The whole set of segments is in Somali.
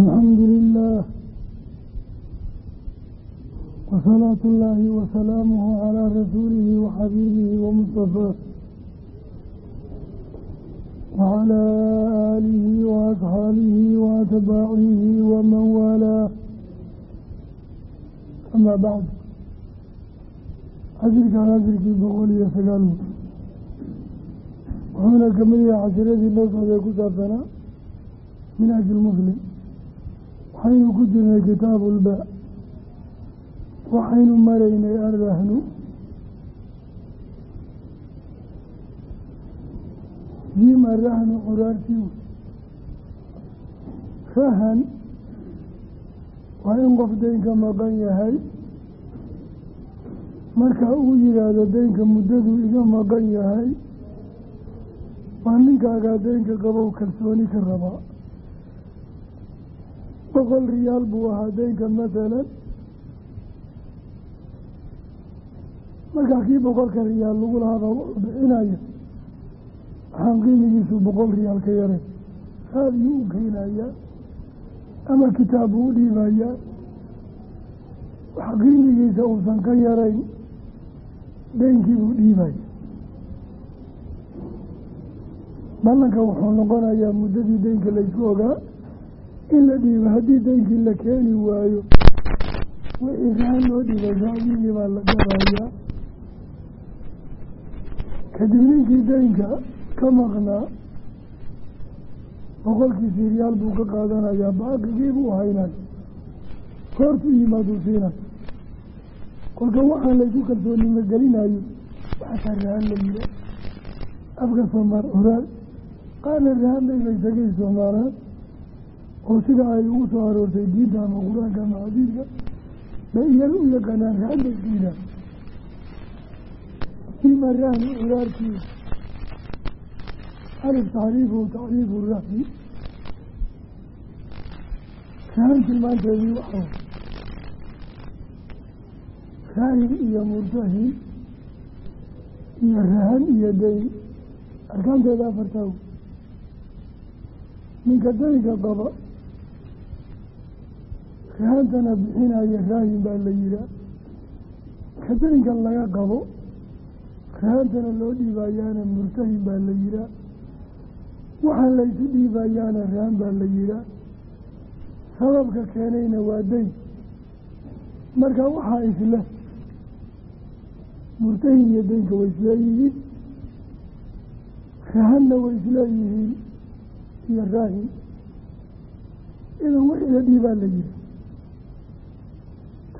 alxamdu lilah wasalaatu اllaahi wasalaamuhu calaa rasuulihi waxabiibihi wamustafaa wacalaa aalihi waasxaabihi waatbaacihi waman waalaa amaa bacd casirkan casirkii boqol iyo sagaal wey wuxuuna ka mid yahay cashiradii noo socday ku saabsanaa minhaaj lmuslim waxaynu ku jirnay kitaabu ulbaa waxaynu maraynay arrahnu jiim arrahnu curaartii rahan. Waa in qof deynka maqan yahay. Marka uu yihaahdo deynka muddadu iga maqan yahay waa ninkaagaa deynka qabow kalsooni ka rabaa boqol riyaal buu ahaa deynka masalan markaa kii boqolka riyaal lagu lahaabaa wuxuu bixinaya waxaan qiimigiisu boqol riyaal ka yaray raadiyuu u keenayaa ama kitaab buu u dhiibayaa. Wax qiimigiisa uusan ka yarayn deynkii buu dhiibaya ballanka wuxuu noqonayaa muddadii deynka laysku ogaa in la dhiibo haddii deynkii la keeni waayo wixii rahan loo dhiibay raadiyihii baa la gabayaa kadib ninkii deynka ka maqnaa boqolkiisii riyaal buu ka qaadanayaa baaqigii buu haynay koortuu yimaaduu siinay kolka waxaan laysu kalsoonimo gelinayo waxaasaa rahan la yida afka soomaal horaal qaana rahan bayba isagay soomaalaan oo sida ay ugu soo aroortay diinta ama qur'aanka ama xadiidka bay iyaga u yaqaanaan rahan bay diidaan ima rahni curaarkii alif taxriifu rahni rahan tilmaanteedii waxaa raahin iyo murtahin iyo rahan iyo dayn arkaanteeda afartaa ninka daynka qaba rahantana bixinaya raahin baa la yihaa ka daynka laga qabo rahantana loo dhiibayaana murtahin baa la yihaa waxaan laysu dhiibayaana rahan baa la yihaa sababka keenayna waa dayn marka waxaa isle murtahin iyo deynka way isleeyihiin rahanna way isleeyihiin iyo raahin. Idan wixii la dhiibaa la yihi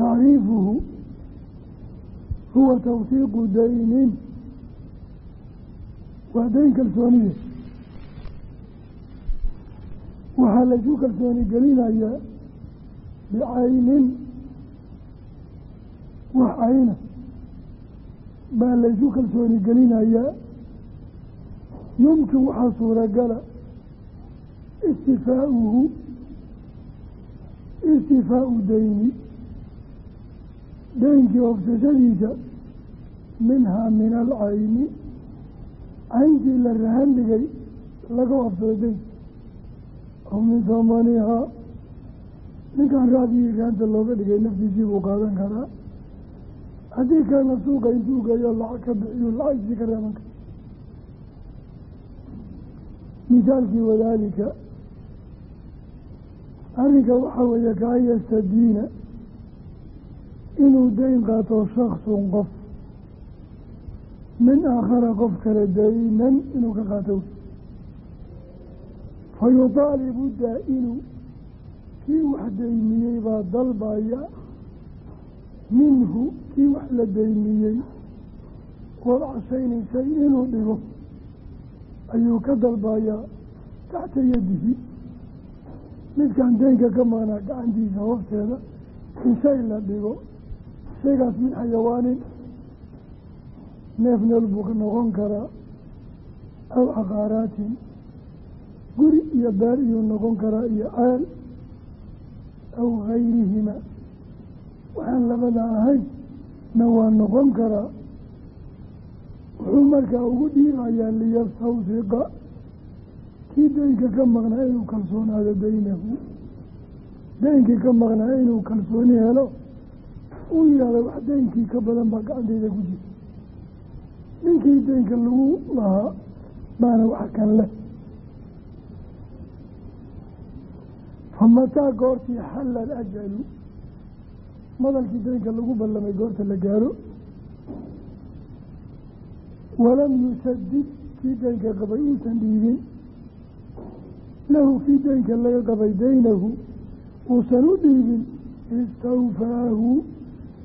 tacriifuhu huwa tawfiiqu daynin. Waa dayn kalsooniye. Waxaa laysu kalsooni gelinayaa bicaynin. Wax cayna baa laysu kalsooni gelinayaa yumkin waxaa suuragala istifaauhu istifaau dayni deynkii hofsashadiisa minhaa min alcayni cayntii la rahan dhigay laga hofsado deyn aw min samanihaa ninkan raadiyii rahanta looga dhigay naftiisii buu qaadan karaa. Haddii kaana suuqa intuu geeyo lacag ka bixiyo lacagtii ka reeban kara misaalkii wadaalika arrinka waxaa weeye kaa yastadiina inuu dayn qaato shaksun qof min aakhara qof kale daynan inuu ka qaato. Fa yudaalibu daa-inu kii wax daymiyey baa dalbaya minhu kii wax la daymiyey. Wadcashayni shay inuu dhigo ayuu ka dalbayaa taxta yadihi. Midkaan deynka ka maqnaa gacantiisa hoosteeda in shay la dhigo shaygaas min xayawaanin neef nool buu noqon karaa aw caqaaraatin guri iyo beer iyuu noqon karaa iyo ceel aw gayrihima waxaan labada ahayn na waa noqon karaa wuxuu markaa ugu dhiibayaa liyastawsiqa kii daynka ka maqnaa inuu kalsoonaado daynahu daynkii ka maqnaa inuu kalsooni helo uu yidhahdo wax daynkii ka badan baa gacanteyda ku jira. Ninkii daynka lagu lahaa baana wax kan leh. Famataa goortii xalla alajalu madalkii daynka lagu ballamay goorta la gaaro. Walam yusadid kii daynka qabay uusan dhiibin. Lahu kii daynka laga qabay daynahu uusan u dhiibin istawfaahu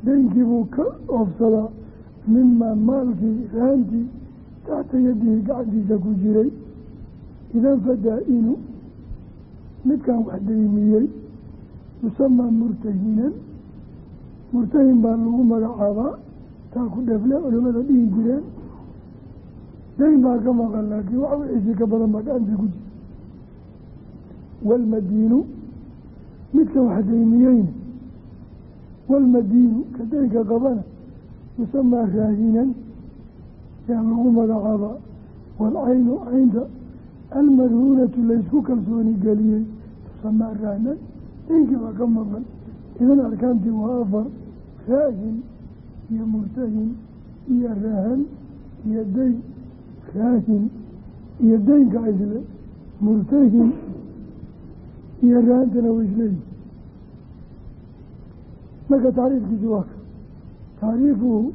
daynkii buu ka oofsadaa mimaa maalkii raantii taxta yadihi gacantiisa ku jiray. Idan fadaa-inu midkan wax daymiyey yusamaa murtahinan. Murtahin baa lagu magacaabaa taa ku dhefle culimada dhihi jireen. Dayn baa ka maqan laakiin wax wixiisii ka badan baa gacantii ku jira. Waalmadiinu midka wax daymiyeyna waalmadiinu ka daynka qabana yusamaa raahinan yaa lagu magacaabaa waalcaynu caynta almarhuunatu laysku kalsooni geliyey tusamaa rahnan daynkii baa ka maqan idan arkaantii waa afar raahin iyo murtahin iyo rahan iyo dayn raahin iyo daynka isle murtahin iyo rahantana wa isleeyihi marka tacriifkiisi waa ka tacriifuhu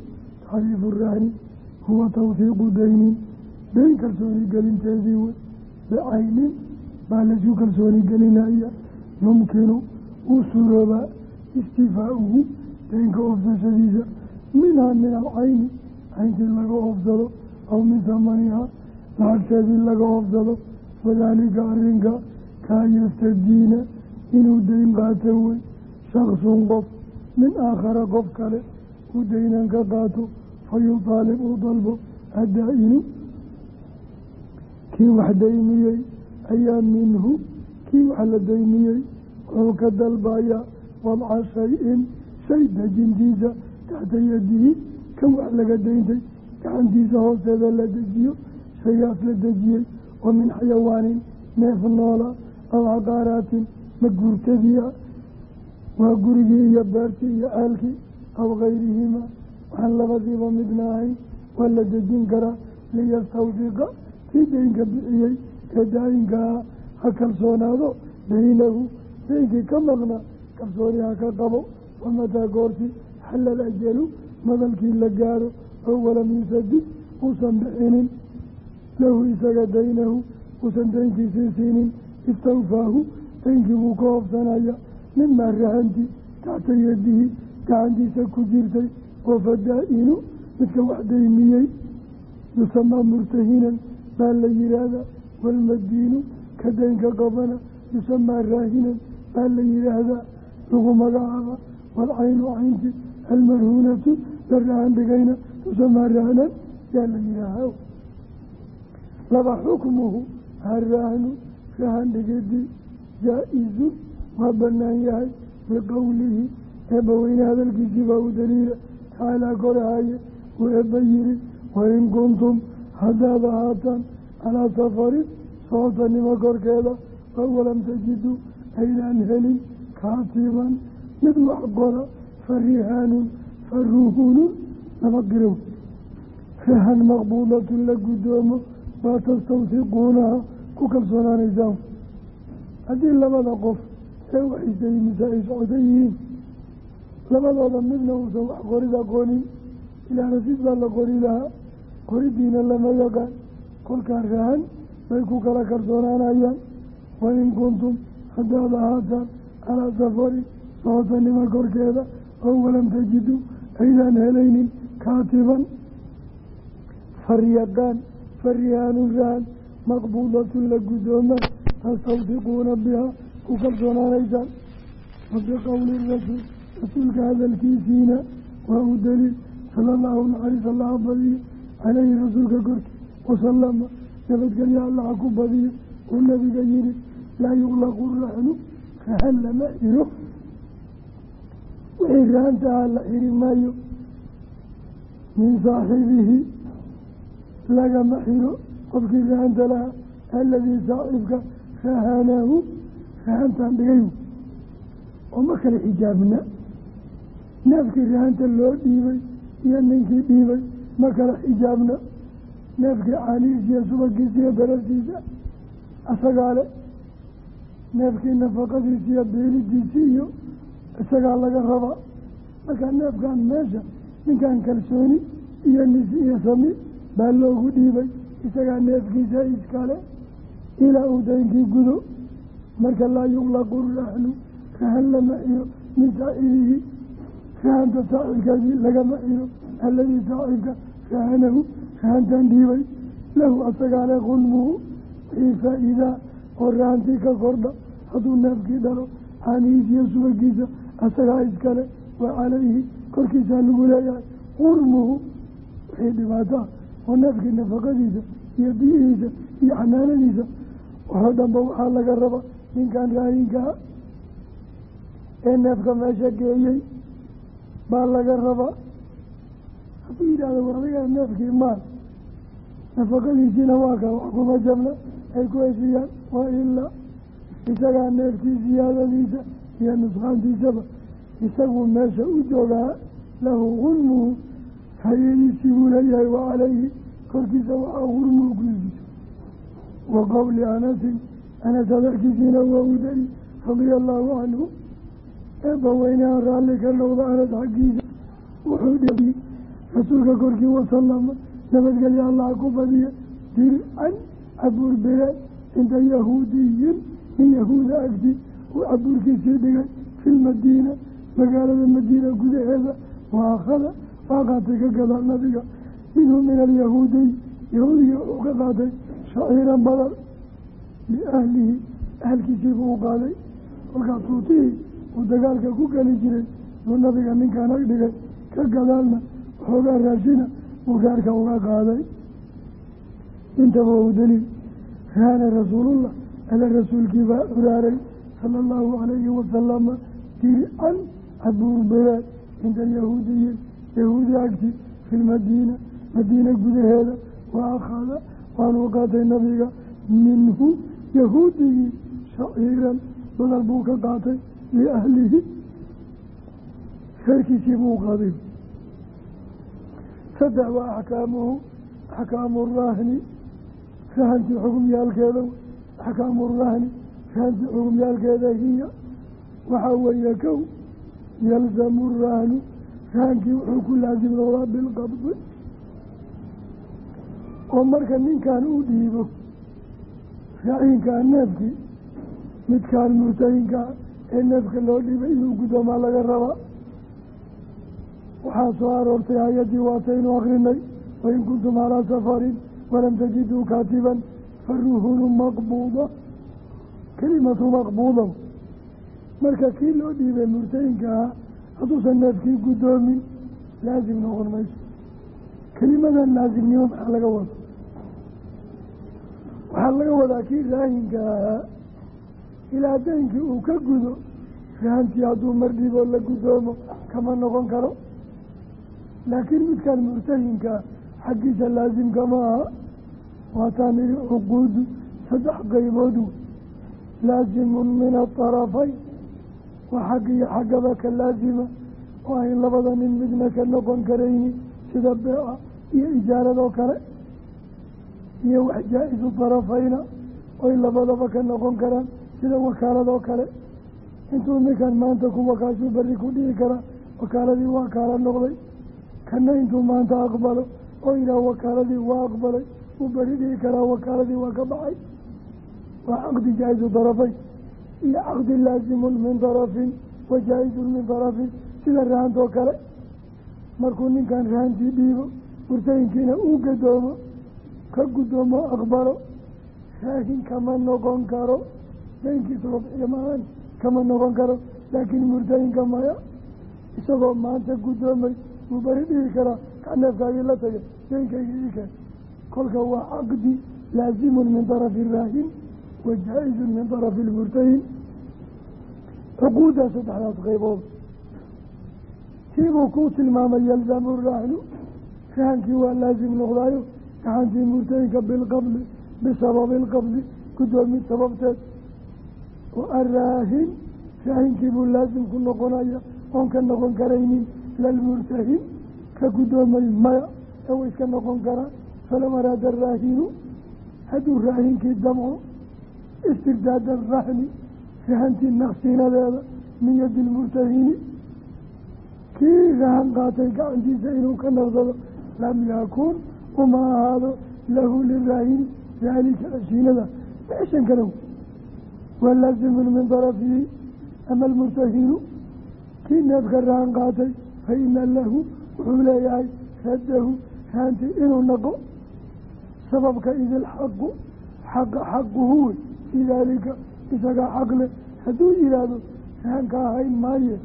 tacriifu rahni huwa tawfiiqu daynin dayn kalsooni gelinteedii wey bicaynin baa laysu kalsooni gelinaya yumkinu uu suroobaa istifaauhu daynka oofsashadiisa minhaa min alcayni cayntii laga oofsado aw min hamanihaa lacagteedii laga oofsado wadaalika arrinka kaa yastadiina inuu dayn qaato wey shaksun qof min aakhara qof kale uu daynan ka qaato fa yutaalib uu dalbo addaa-inu kii wax daymiyey ayaa minhu kii wax la daymiyey wuxuu ka dalbayaa wadca shay-in shay dejintiisa taxta yadihi kan wax laga dayntay gacantiisa hoosteeda la dejiyo shaygaas la dejiyey oo min xayawaanin neef noola aw caqaaraatin ma guurtadiia waa gurigii iyo beertii iyo ceelkii aw kayrihima waxaan labadiiba midna ahayn waa la dejin karaa liyastawfiqa kii daynka bixiyey ee daayinkaa ha kalsoonaado daynahu daynkii ka maqna kalsooni ha ka qabo. Wamataa goortii xallal ajalu madalkii la gaaro oo walam yusadid uusan bixinin. Lahu isaga daynahu uusan daynkiisii siinin. Istawfaahu daynkii buu ka hoobsanaya mimaa rahanti taxta yadihi gacantiisa ku jirtay oo fadaa-inu midka wax daymiyey yusamaa murtahinan baa la yihaahdaa waalmadiinu ka daynka qabana yusamaa raahinan baa la yihaahdaa lagu magacaaba waalcaynu caynti almarhuunatu la rahan dhigayna tusamaa rahnan yaa la yihaaha laba xukmuhu harahnu rahan waa banaan yahay biqowlihi eebba weyne hadalkiisii baa u daliila tacaalaa korahaye uu eebba yiri wain kuntum haddaad ahaataan calaa safarin sootanimo korkeeda oo walam tajiduu aydaan helin kaatiban mid wax qora fa rihaanun fa ruhunun laba qirow rahan la guddoomo baa tastawsiquunaha ku kalsoonaanaysaan haddii labada qof ee waxisayimisa ay socdo yihiin. Labadooda midna uusan wax qorid aqoonin ilaa rasiid baa la qori lahaa. Qoridiina lama yaqaan. Kolkaa rahan bay ku kala kalsoonaanayaan wain kuntum haddaad ahaataan calaa safarin socotanima korkeeda oo walam tajiduu aydaan helaynin kaatiban. Faryaqaan faryaanu rahan maqbuudatun la guddoomaan tastawfiquuna bihaa ku kalsoonaanaysaan wa biqowli rasuul rasuulka hadalkiisiina waa u daliil sala allahu naxariis allaha badiyo caleyhi rasuulka korkii wasalama nabadgelya allaha ku badiyo uu nabiga yihi laa yuqlaqu rahnu rahan lama xiro wixii rahantahaa la xiri maayo min saaxibihi lagama xiro qofkii rahanta lahaa aladii saaxibka rahanahu rahantaan dhigay oo ma kala xijaabna? Neefkii rahanta loo dhiibay iyo ninkii dhiibay ma kala xijaabna? Neefkii caanihiisiiyo subagiisa iyo darartiisa isagaa le neefkii nafaqadiisa iyo beelidiisi iyo isagaa laga rabaa. Markaa neefkan meesha ninkan kalsooni iyo nis iyo sami baa loogu dhiibay isagaa neefkiisa iskale. Ilaa uu daynkii gudo marka laa yuqlaqu raxnu rahan lama xiro min saa'ilihi rahanta saacibkaagii lagama xiro alladii saacibka rahanahu rahantan dhiibay lahu asagaale qulmuhu wixii faa-iidaa oo rahantii ka kordha hadduu neefkii dhalo caanihiisa iyo subagiisa asagaa iskale wa calayhi korkiisaa lagu leeyahay qurmuhu wixii dhibaataa oo neefkii nafaqadiisa iyo biyihiisa iyo xanaanadiisa waxoo dhanba waxaa laga raba ninkan raayinkaa ee neefka meesha geeyey baa laga rabaa hadduu yidhahdo waradiga neefkii maal. Nafaqadiisiina waa kaa wax kuma jabna. Ay ku heshiiyaan waa ilaa isagaa neefkii siyaadadiisa iyo nusqaantiisaba isagu meesha u joogaa lahu gurmuhu hayadiisii buu leeyahay wa calayhi. Korkiisa waxaa gurmuhu guddiisa wa qowli anasin anas hadalkiisiina waa u dari radia allaahu canhu eebba weynaha raalli ka noqda anas xaggiisa wuxuu dhihi rasuulka korkii wasalama nabadgelya allaha ku badiya dircan cabuur beleen cinda yahuudiyin min yahuuda agti uu cabuurkiisii dhigay fi lmadiina magaalada madiina gudaheeda wa akhada waa qaatay ka gadaa nabiga minhu min alyahuudiy yahuudiga wuxuu ka qaatay shaciiran badan liahlihi ahalkiisiibuu u qaaday kolkaas tuutihii uu dagaalka ku geli jiray yuu nabiga ninkaan dhigay ka gadaalna waxoogaa raashina uu gaarka uga qaaday. Intaba u daliil raana rasuulullah ala rasuulkii baa curaaray sala allahu calayhi wasalama dircan cabuur belaan cinda alyahuudiyin yahuudi agti fi lmadiina madiina gudaheeda wa akhada waanuu qaatay nabiga minhu yahuudigii shaciiran badal buu ka qaatay liahlihi reerkiisii buu qaaday saddex waa axkaamuhu axkaamu rahni rahantii xugumyaalkeeda axkaamu rahni rahantii xugumyaalkeeda hiya. Waxaa weeye kow yalzamu rahnu rahankii wuxuu ku noqdaa bilqabdi oo marka ninkan uu dhiibo raciinkaa neefkii midkaan murtahinkaa ee neefka loo dhiibay inuu guddoomaa laga rabaa waxaa soo aroortay hay'addii waataynu akrinay wain kuntum calaa safarin walam tajiduu kaatiban faruhunu maqbuuda. Kelimatu maqbuuda. Marka kii loo dhiibay murtayinka ahaa hadduusan neefkii guddoomin laasim noqon mayso. Kelimadan laasimnimo maxaa laga wada waxaa laga wadaa kii raahinka ahaa ilaa daynkii uu ka gudo rahantii hadduu mar dhiiboo la guddoomo kama noqon karo. Laakiin midkan murtahinkaa xaggiisa laasimka ma aha. Waataan idhi cuquudu saddex qayboodu laasimun min aطarafayn waa xag iyo xaggaba ka laasima oo ayn labada nin midna ka noqon karayni sida beeca iyo ijaaradoo kale iyo wax jaa-isu tarafayna oy labadaba ka noqon karaan sida wakaaladoo kale. Intuu ninkan maanta kuwa kaasuu berri ku dhihi karaa wakaaladii waa kaala noqday. Kana intuu maanta aqbalo oo yidhaah wakaaladii waa aqbalay uu berri dhihi karaa wakaaladii waa ka baxay. Waa caqdi jaa-isu tarafayn iyo caqdi laasimun min tarafin wa jaa-isun min tarafin sida rahantoo kale. Markuu ninkan rahantii dhiibo murtayinkiina uu gadoomo ka guddoomo aqbalo. Raahin kama noqon karo. Daynkiisa maahan kama noqon karo. Laakiin murtayinka maya isagoo maanta guddoomay wuu beri dhihi karaa kaneefkaagii la tagay daynkayga ii keen kolka waa caqdi laasimun min tarafi raahin wa jaa-izun min tarafi lmurtahin. Cuquuddaa saddexdaas qaybood. Tiibuu kuu tilmaamay yalzamu raahnu rahankii waa laasim noqdaayo gacantii murtayinka bilqabdi bisababi ilqabdi guddoomin sababteed wa araahin raahinkii buu laasim ku noqonaya oon ka noqon karaynin lalmurtahin ka guddoomay maya ee way iska noqon karaa falow araada raahinu hadduu raahinkii damco istirdaada rahni rahantii naqsiinadeeda min yadi lmurtahini kii rahan qaatay gacantiisa inuu ka naqsado lam yakun uma ahaado lahu liraahini daalika ashiinada meeshan kalow waa laazimun min darafihi ama almurtahinu kii neefka rahan qaatay fa ina lahu wuxuu leeyahay raddahu rahantii inuu naqo sababka idilxaqu xaqa xaquhu wey fii daalika isagaa xaq leh hadduu yidhaahdo rahanka ahayn maaye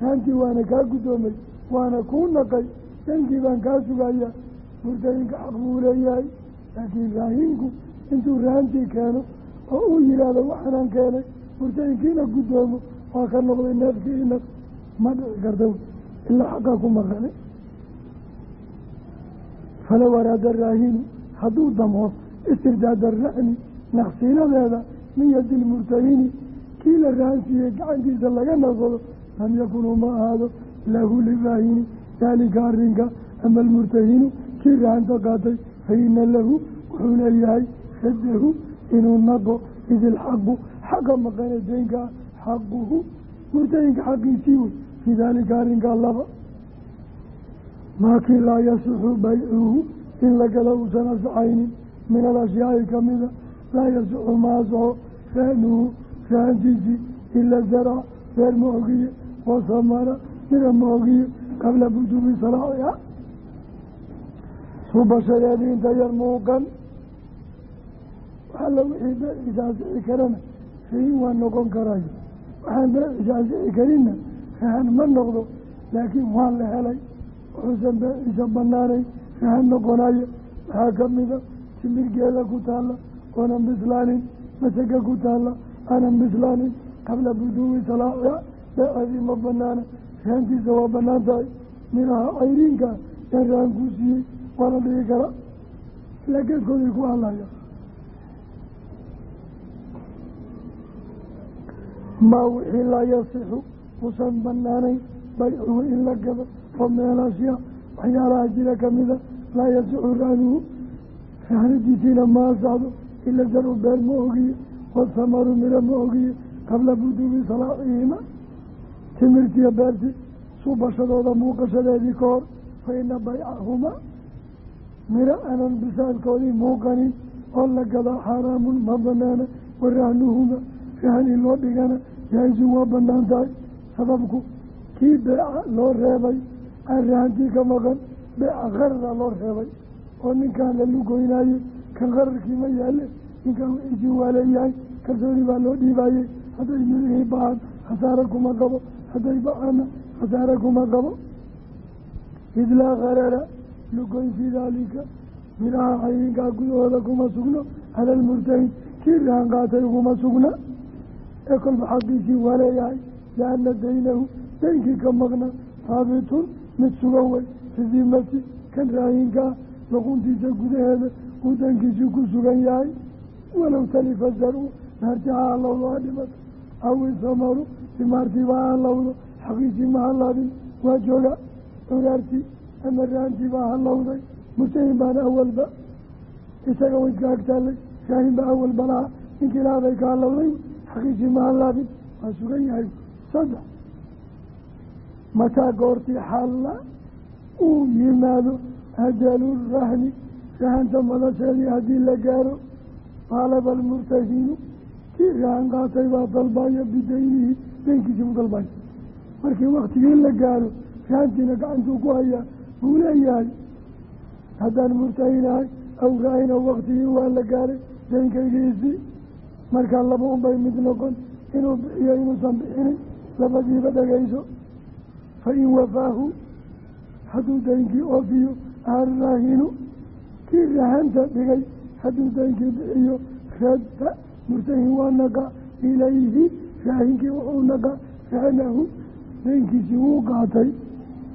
rahantii waana kaa guddoomay waana kuu naqay dankii baan kaa sugaya murtahinku xaq buu leeyahay laakiin raahinku intuu rahantii keeno oo uu yidhaahdo waxaanaan keenay murtahinkiina guddoomo waa ka noqday neefkii inaq ma dhici karta ilaa xaqaa ku maqane. Falow araada raahinu hadduu damco istirdaada ra'ni naqsiinadeeda min yadi lmurtahini kii la rahansiiyey gacantiisa laga naqsado lam yakun uma ahaado lahu liraahini daalika arrinka ama almurtahinu kii rahanta qaatay fa lahu wuxuu leeyahay raddahu inuu naqo idilxaqu xaqa maqane deynkaa xaquhu murtahinka xaqiisii wey fii daalika arrinkaa laba. Maakii laa yasixu baycuhu in la gala uusan asaxaynin min alashyaai kamida laa yasixu ma rahnuhu rahantiisii ila zarca beer ma ogiye wasamara mira ma ogiye qabla budubi salaaxiha suubashadeedii inta yar muuqan. Waxalla wixii beeciisa asixi karana rahin waa noqon karayo. Waxaan beeciisa asixi karinna rahan ma noqdo laakiin waa la helay. Wuxuusan beeciisa banaanayn rahan noqonayo waxaa kamida timirgeeda ku taalla oonan bislaanin masaga ku taalla aanan bislaanin. Qabla buduwi salaaxiha beeceedii ma banaana rahantiisa waa bannaan tahay. Minaha cayriinka yaan rahan kuu siiyey waana dhigi kara. Ilaa geedkooday ku hadlaya. Maa wixii laa yasixu usan banaanayn baycuhu in la gado oo meelaashya waxyaalaha jira kamida laa yasixu rahnuhu rahnadiisiina ma asaxdo ila zaru beer ma ogiye wasamaru miro ma ogiye qabla buduubi salaaxihima timirtiya beerti suubashadooda muuqashadeedii ka hor fa ina baycahumaa miro aanan bisaalkoodii muuqanin oo la gadaa xaaraamun ma banaana warahnuhuma rahan loo dhigana jaa-isun waa bannaan tahay sababku kii beeca loo reebay aan ka maqan beeca qarara loo reebay oo ninkaan la lugoynaaye kan qararkii ma yaale ninkaan wixiisii waa leeyahay kalsooni baa loo dhiibaayey hadday mirihii baan khasaare kuma qabo hadday ba'aana khasaare kuma qabo id laa lugoyn fii daalika miraha cayinkaa gudahooda kuma sugno cala almurtahin kii rahan qaatay uguma sugna ee kolba xaqiisii waa leeyahay lianna daynahu daynkii ka maqna haabitun mid sugan wey fi dimati kan raayinkaa luquntiisa gudaheeda uu daynkiisii ku sugan yahay walow talifa zaru naarti ha hallowdo ha dhimato aw isamaru simaartiiba ha hallowdo xaqiisii ma hallaabin waa jooga curaartii ama raantiiba hallowday murtahin baana awalba isaga way ka agtaallay raahin baa awalba laha ninkii lahaday ka hallowday xaqiisii ma hallaabin waa sugan yahay saddex mataa goortii xalla uu yimaado ajalu rahni rahanta madasheedii haddii la gaaro qaalaba almurtahinu kii rahan qaatay baa dalbayo bidaynihi daynkiisii u dalbayo markii waktigii la gaaro rahantiina gacantuu ku hayaa buu leeyahay haddaan murtahinahay aw raahina waktigii waa la gaaray daynkaygiisii markaa laba unbay mid noqon inuu bixiyo inuusan bixinin labadiiba dhagayso. Fa in wafaahu hadduu daynkii oofiyo arraahinu kii rahanta dhigay hadduu daynkii bixiyo radda murtahin waa naqa ilayhi raahinkii wuxuu naqa rahnahu daynkiisii wuu qaatay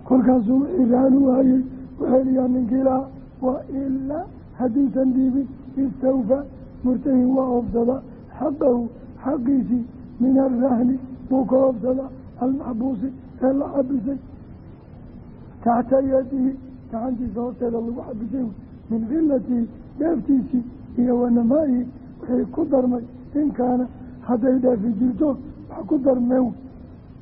kolkaasuu wixii rahan u hayay waxeliyaa ninkii lahaa wa ilaa hadduusan dhiibin istawfa murtahin waa oofsada xaqahu xaqiisii min arahni buu ka oobsadaa almaxbuusi ee la xabisay taxta yadihi gacantiisa hoosteeda lagu xabisay min khilatihi dheeftiisii iyo wanamaa'ihi wixii ku darmay in kaana hadday dheefi jirto wax ku darmeen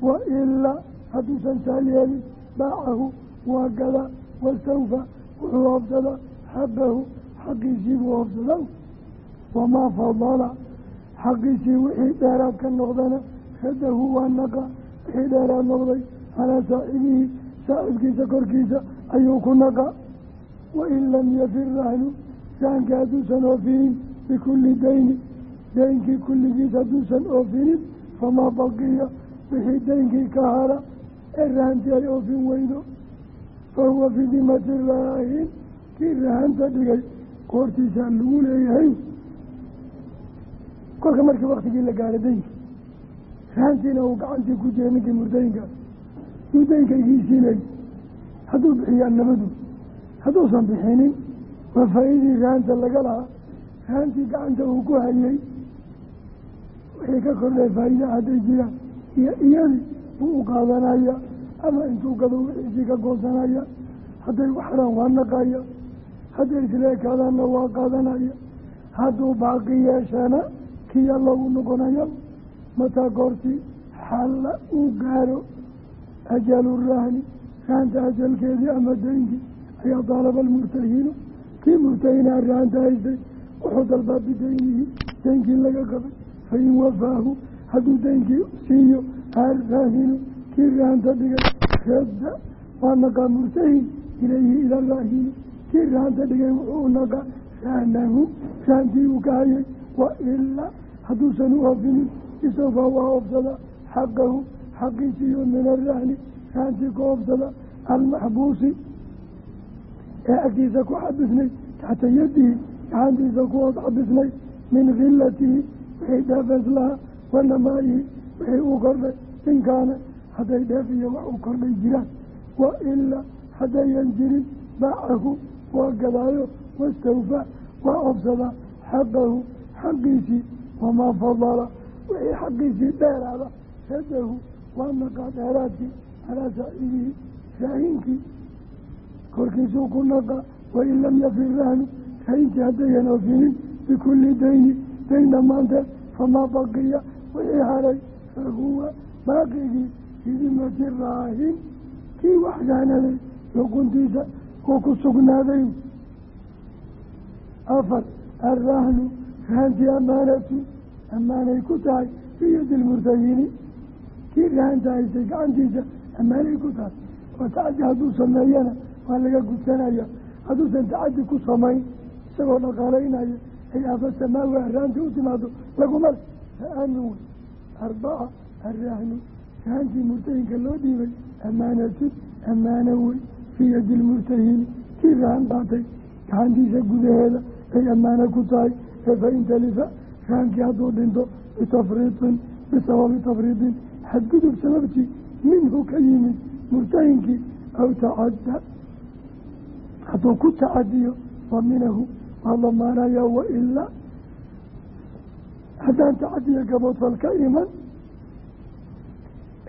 wa ilaa hadduusan taal yeelin baacahu waa gadaa wastawfa wuxuu oobsadaa xaqahu xaqiisii buu oobsadaa wamaa fadala xaqiisii wixii dheeraad ka noqdana radahu waa naqa wixii dheeraad noqday calaa saaxibihi saaxibkiisa korkiisa ayuu ku naqa wain lam yafir rahnu rahanka hadduusan oofinin bikulli dayni daynkii kulligiis hadduusan oofinin famaa baqiya wixii daynkii ka hara ee rahantii ay oofin weydo fahuwa fii dimati raahin kii rahanta dhigay qoortiisaa lagu leeyahay kolka markii waktigii la gaaro daynki rahantiina uu gacantii ku jiray ninkii murdayinka yuu daynkaygiisiinay hadduu bixiyaa nabadu hadduusan bixinin waa faa-idii rahanta laga lahaa rahantii gacanta uu ku hayay wixii ka kordhay faa-ida hadday jiraan iyo iyadii wuu u qaadanaya ama intuu gado wixiisii ka goosanaya hadday waxraan waa naqaya hadday isla ekaadaanna waa qaadanaya hadduu baaqi yeeshana kiya loogu noqonayo mataa goortii xalla uu gaaro ajalu rahni rahanta ajalkeedii ama daynkii ayaa daalaba almurtahiinu kii murtahinaa rahanta haystay wuxuu dalbaa bidaynihi daynkii laga qabay fain wafaahu hadduu daynkii siiyo arraahinu kii rahanta dhigay radda waa naqaa murtahin ilayhi ila raahini kii rahanta dhigay wuxuu naqaa rahnahu rahantii uu ka hayay wa ilaa hadduusan u oofinin isawfa waa oofsada xaqahu xaqiisiiyo min arahni rahantii ka oofsada almaxbuusi ee agtiisa ku xabisnay taxta yadihi gacantiisa kuwood xabisnay min khilatihi wixii dheefees lahaa wanamaayihi wixii uu kordhay in kaana hadday dheef iyo wax uu kordhay jiraan wa ilaa haddayan jirin baacahu waa gadaayo wastawfaa waa oofsadaa xaqahu xaqiisii wamaa fadala wixii xaqiisii dheeraada radahu waa naqaa dheeraadkii calaa saaxibihi raahinkii korkiisuu ku naqa wain lam yafir rahnu raahinkii haddayan oofinin bikulli dayni dayn dhammaanteed famaa baqiya wixii haray fahuwa baaqigii fidimati raahin kii waxgaanaday luquntiisa uu ku sugnaaday? Afar arrahnu rahantii amaanatu ammaanay ku tahay fii yadi lmurtahini kii rahanta haysay gacantiisa ammaanay ku tahay. Oo tacadi hadduu sameeyana waa laga gudsanaya hadduusan tacadi ku samayn isagoo dhaqaalaynaya ay aafa samaawi arrahantii u timaado laguma le fa-aamin wey arbaca arrahnu rahantii murtahinka loo dhiibay amaanatun ammaano wey fii yadi lmurtahini kii rahan qaatay gacantiisa gudaheeda ay ammaano ku tahay ee fain talifa rahankii hadduu dhinto bitafriitin bisababi tafriitin xadgudub sababtii minhu ka yimid murtahinkii aw tacadda hadduu ku tacadiyo daminahu waa damaanaya wailaa haddaan tacadiya gaboodfal ka iman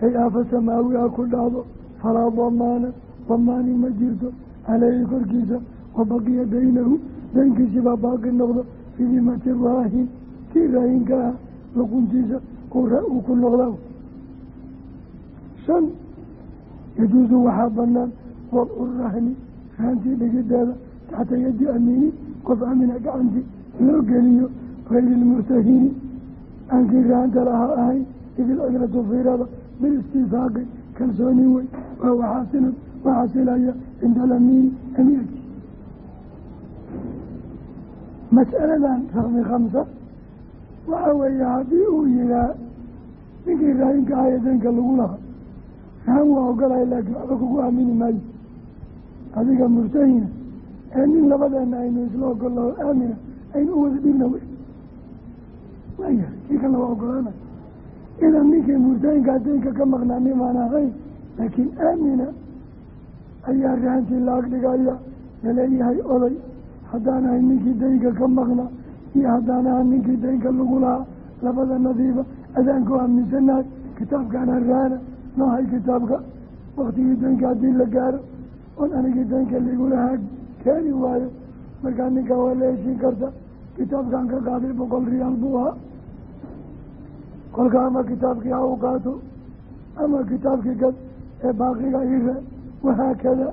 ay aafa samaawiha ku dhacdo falaa damaana damaani ma jirto. Caleyhi korkiisa wa baqiya daynahu daynkiisii baa baaqi noqdo. Fii dimati raahin kii raahinka ah luquntiisa uu ku noqdaa shan yajuusu waxaa banaan wadcu rahni rahantii dhigideeda taxta yadi amiini qof amina gacantii loo geliyo gayri lmurtahini aankii rahanta lahaa ahayn idilcibratu fiirada bilistifaaqi kalsooni wey waa waxaasilun waa xasilaya cinda alamiini amiirkii mas'aladan rakmi khamsa waxa weeye haddii uu yihaa ninkii raahinka ahaya daynka lagu lahaa rahan waa ogolaya laakiin waxba kugu aamini maayo. Adiga murtahina ee nin labadeena aynu isla ogolao aamina aynu u wada dhibna wey waayahay kii kalna waa ogolaanay idan ninkii murtahinkaa daynka ka maqnaa nimaan ahayn laakiin aamina ayaa rahantii la agdhigaya la leeyahay oday haddaan ahay ninkii daynka ka maqnaa iyo haddaan ahay ninkii daynka lagu lahaa labada nadiiba adaanku aaminsanahay kitaabkaana raana noohay kitaabka waktigii daynka haddii la gaaro oon anigii daynka ligulahaa keeni waayo markaa ninkaa waa la heshiin karta kitaabkan ka qaaday boqol riyaal buu ahaa kolka ama kitaabkii ha u qaato ama kitaabkii gad ee baaqiga ire wahaakada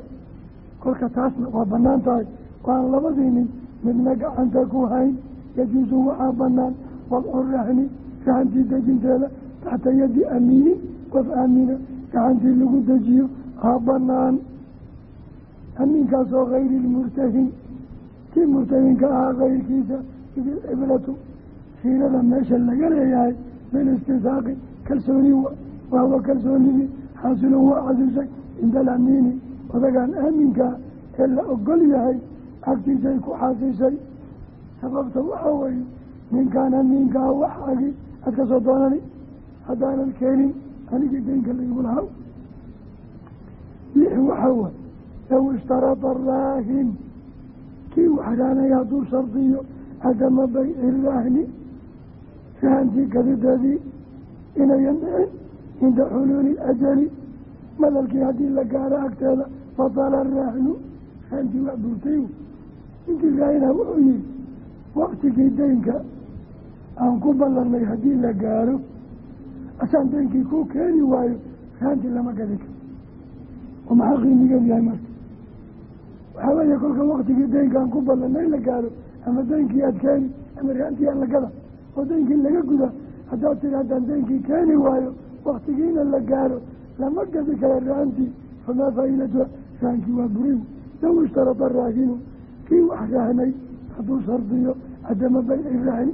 kolka taasna waa bannaan tahay. Waan labadii nin midna gacanta ku hayn yajuusu waxaa banaan wadcu rahni gacantii dejinteeda taxta yadi amiinin qof aamina gacantii lagu dejiyo haa banaan amiinkaasoo kayri lmurtahin kii murtahinka ahaa kayrkiisa id ilcibratu fiirada meesha laga leeyahay bilistisaaqi kalsooni wahwa kalsoonidii xaasilun waa xasishay cinda alamiini odagaan aaminkaa ee la ogol yahay agtiisay ku xaasishay sababta waxaa weeye ninkaan amiinkaa waxaagii aad ka soo doonani haddaanan keenin anigii daynka laygu lahaa lix waxaa way low ishtarada raahin kii waxraanaya hadduu shardiyo cadama bayci rahantii kadideedii inayan dhicin cinda xuluuli ajali madalkii haddii la gaaro agteeda batala raahnu rahantii waa burtay ninkii raahina wuxuu yihi waktigii daynka aan ku ballanay haddii la gaaro asaan daynkii ku keeni waayo rahantii lama gadi karo oo maxaa qiimigeed yahay marka? Waxaa weeye kolka waktigii daynka aan ku ballanay la gaaro ama daynkii aad keeni ama gada oo daynkii laga guda haddaad tiri haddaan keeni waayo waktigiina la gaaro lama gadi kara rahantii famaa faa'iidatuha rahankii waa buray low ishtarada raahinu kii wax rahnay hadduu shardiyo cadama bayci rahni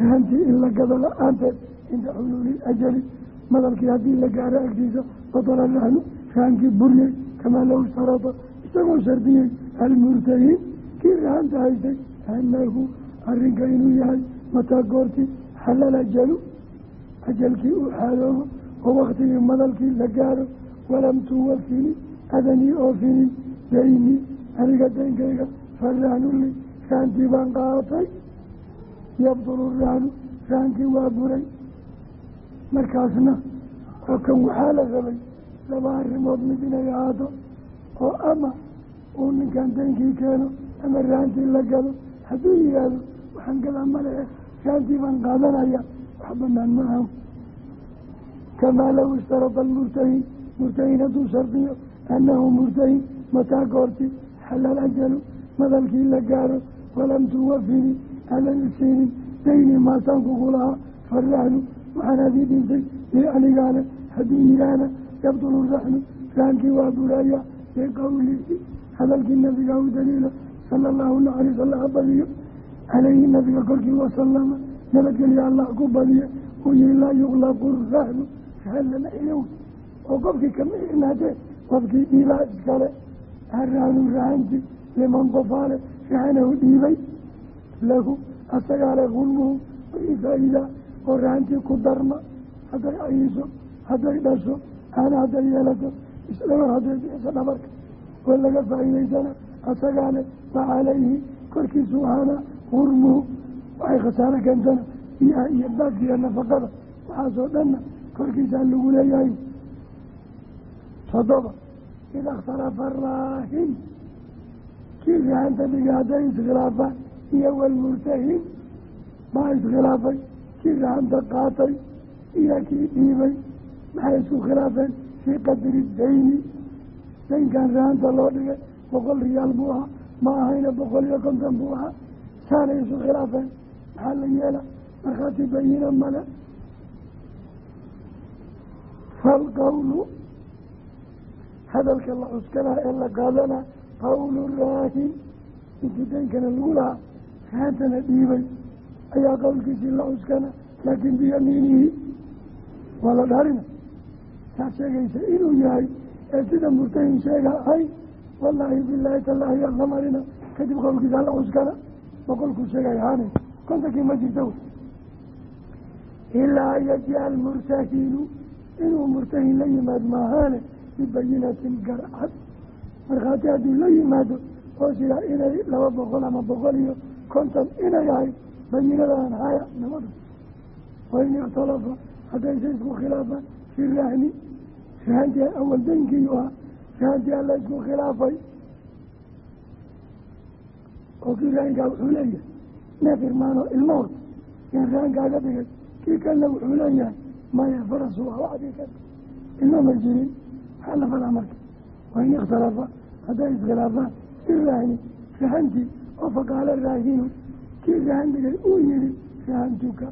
rahantii in la gado la'aanteed cinda xuluuli ajali. Madalkii haddii la gaaro agtiisa batala rahnu rahankii buryey kamaa low ishtarada isagoo shardiyey almurtahiin kii rahanta haysay anahu arrinka inuu yahay mataa goortii xalal ajalu ajalkii uu xaaloobo oo waktigii madalkii la gaaro walam tuwafini adanii oofinin dayni aniga daynkayga farahnuli rahantii baan qaatay yabdulu rahnu rahankii waa buray. Markaasna oo kan waxaa la rabay laba arrimood mid inay ahaato oo ama uu ninkan daynkii keeno ama rahantii la gado hadduu yihaahdo waxaan gadaa malehe rahantii baan qaadanaya wax banaan ma aha kamaa low ishtarada almurtahin murtahin hadduu shardiyo annahu murtahin mataa goorti xalal ajalu madalkii la gaaro walam tuwafini aanan isiinin dayni maasaan kugu lahaa farahnu waxaan adii dhintay io anigaana hadduu yidhaahna yabdulu raxnu rahankii waa buraya liqawlihi hadalkii nabiga u daliila sala allahu naxariis allaha badiyo caleyhi nabiga korkii wasalama nabadgelya allah ku badiya uu yihi laa yuqlaqu rahnu rahan lama xiyow oo qofkii kama xirnaatee qofkii dhiibaa iskale haraanu rahanti liman qofaale rahanahu dhiibay lahu asagaale gulmuhu wixii faa-iidaa oo rahantii ku darma hadday ayiso hadday dhasho aana hadday yeelato isdhabar hadday bixiso dhabarka oo laga faa-iidaysana asagaale wa calayhi korkiisu ahaana gurmuhu waxay khasaaro keentana biyaha iyo baadka iyo nafaqada. Waxaasoo dhanna korkiisaa lagu leeyahay toddoba. Ida ikhtalafa raahin kii rahanta dhiga hadday iskhilaafaan iyo walmurtahin maa iskhilaafay kii rahanta qaatay iyo kii dhiibay. Maxay isku khilaafeen? Fii qadri dayni. Daynkan rahanta loo dhigay boqol riyaal buu ahaa. Ma ahayna boqol iyo konton buu ahaa saanay isu khilaafeen maxaa la yeela markhaati bayina male. Falqawlu hadalka la cuskanaa ee la qaadanaa qawlu raahin intii daynkana lagu lahaa rahantana dhiibay. Ayaa qowlkiisii la cuskana laakiin biyamiinihi waa la dhaarina saa sheegaysa inuu yahay ee sida murtahin sheega ahay wallaahi bilaahi tallaahi aqamarina kadib qowlkiisa la cuskana boqolkuu sheegay ahaanay kontankii ma jirto. Ilaa yaji almurtahiinu inuu murtahin la yimaad maahaane bibayinatin garcad. Markhaati hadduu la yimaado oo sidaa inay laba boqol ama boqol iyo konton inay ahay bayinadaan haya nabada wain ikhtalafa haddaysa isku khilaafaan fi rahni rahantii awal daynkiiyu ahaa rahantii alla isku khilaafay oo kii rahankaa wuxuu leeyahay neef irmaano ilmood yaan rahankaaga dhigay kii kalna wuxuu leeyahay maya farasu waa wacdii ka ilmo ma jirin maxaa la falaa marka? Waa in ikhtalafa hadday iskhilaafaan fi rahni rahantii oo faqaala raahinu kii rahan dhigay uu yihi rahantuka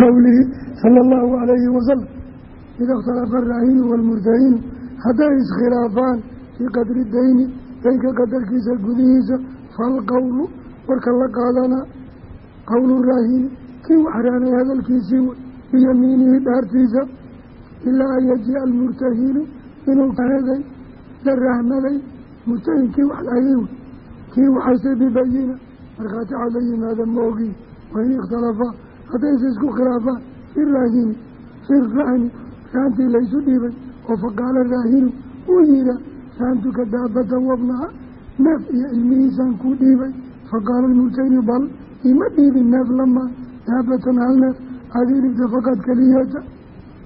qawlihi sala allahu alayhi wasalam ida ikhtalafa araahinu waalmurtahinu hadday iskhilaafaan fii qadri dayni daynka qadarkiisa gudihiisa falqowlu warka la qaadanaa qowlu raahini kii waxraanay hadalkiisii wey biyamiinihi dhaartiisa ilaa an yajiia almurtahinu inuu kaheday la rahmaday murtahinkii wax dhayay wey kii waxaysay bibayina markhaati cad la yimaada ma ogi wain ikhtalafa haddayse isku khilaafaan fi raahini fi rahni rahantii laysu dhiibay oo faqaala raahinu uu yihaa rahantuka daabatan wabnaha neef iyo ilmihiisaan kuu dhiibay. Faqaala almurtahinu bal ima dhiibin neef lamaa daabatan hal neef adii dhibta faqad keliyata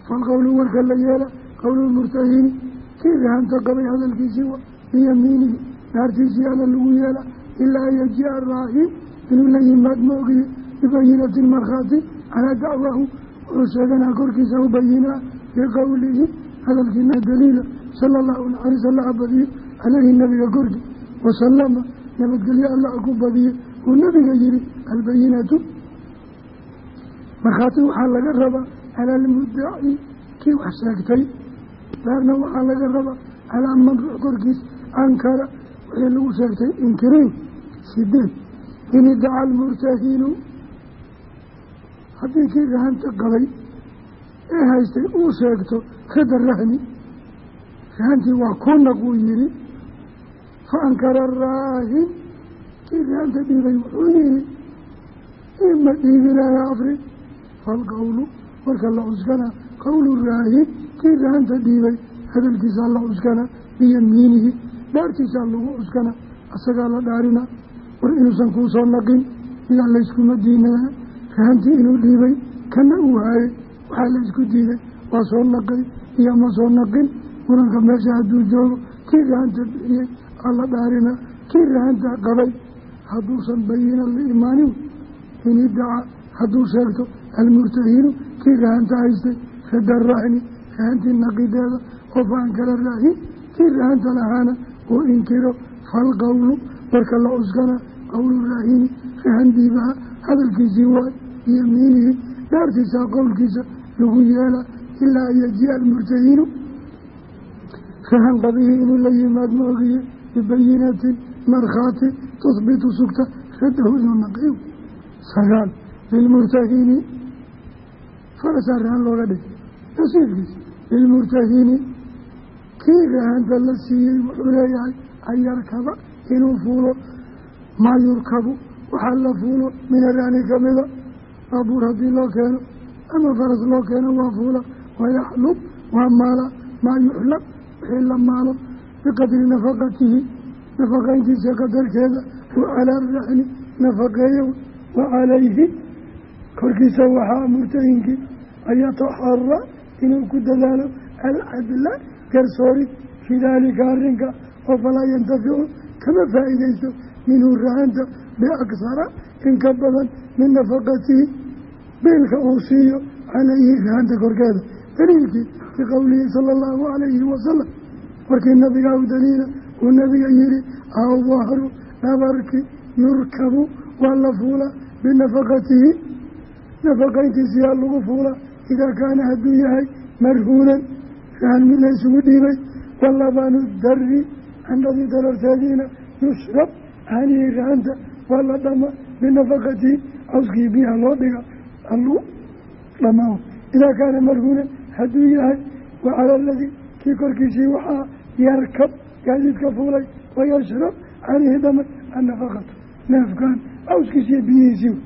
falqowlu warka la yeela qowlu lmurtahini kii rahanta qabay hadalkiisii wa biyamiinihi dhaartiisii alla lagu yeela ilaa an yajiia raahin inuu la yimaad ma ogiye bibayinatin markhaati calaa dacwaahu wuxuu korkiisa u bayinaa biqowlihi hadalkiina daliila sala allahu naxariis allaha badiyo caleyhi nabiga korkii wasalama nabadgelyo allah ku badiye uu nabiga yihi albayinatu markhaati waxaa laga rabaa cala almuddaci kii wax sheegtay daarna waxaa laga rabaa calaa man ruux korkiis ankara wixii lagu sheegtay inkireen sideed in idaca almurtahinu haddii kii rahanta qabay ee haystay uu sheegto rida rahni rahantii waa ku naq uu yihi fa ankara araahin kii rahanta dhiibay wuxuu yihi ima dhiibinaya afri falqowlu marka la cuskana qowlu raahin kii rahanta dhiibay hadalkiisaa la cuskana biyamiinihi dhaartiisaa lagu cuskana asagaa la dhaarina war inuusan kuu soo naqin iyaa layskuma diinaa rahantii inuu dhiibay kana uu haayay waxaa la isku diiday waa soo naqay iyo ma soo naqin? Muranka meesha hadduu joogo kii rahanta bixiyey aa la dhaarina kii rahanta qabay hadduusan bayina la imaanin? In idaca hadduu sheegto almurtahinu kii rahanta haystay rada rahni rahantii naqideeda oo fa ankara raahin kii rahanta lahaana uu inkiro falqowlu warka la cuskana qowlu raahini rahan dhiibaha hadalkiisii waay biyamiinihi dhaartiisaa qowlkiisa lagu yeela ilaa an yajiia almurtahinu rahan qabihii inuu la yimaad ma ogiye bibayinatin markhaati tuhbitu sugta radahu inuu naqiyo sagaal lilmurtahini farasaa rahan looga dhig nasiibkiisa lilmurtahini kii rahanta la siiyey wuxuu leeyahay an yarkaba inuu fuulo maa yurkabu waxaa la fuulo min arahni kamida baabuur haddii loo keeno ama faras loo keeno waa fuula wayaxlub waa maala maa yuxlab wixii la maalo biqadri nafaqatihi nafaqayntiisa qadarkeeda wa calaa raxni nafaqeeyo wa calayhi korkiisa waxaa murtahinkii an yataxara inuu ku dadaalo alcadla garsoori fii daalika arrinka oo falaa yantaficu kama faa'iidaysto minhu rahanta biaksara in ka badan min nafaqatihi biilka uu siiyo calayhi rahanta korkeeda daliilkii fii qowlihi sala allahu calayhi wasalam warkii nabiga u daliila uu nabiga yihi awahru dhabarki yurkabu waa la fuula binafaqatihi. Nafaqayntiisiyaa lagu fuula idaa kaana hadduu yahay marhuunan rahan mid la isugu dhiibay walabanu dari candhadii dararteediina yushrab caanihii rahanta waa la dhama binafaqatihi. Cawskii biyaha loo dhiga allu dhamaa idaa kaana marhuunan hadduu yahay wa cala aladii kii korkiisii waxaa yarkab gaadiidka fuulay wayashrab caanihii dhamay annafaqatu neefkan cawskiisiiyo biyihiisii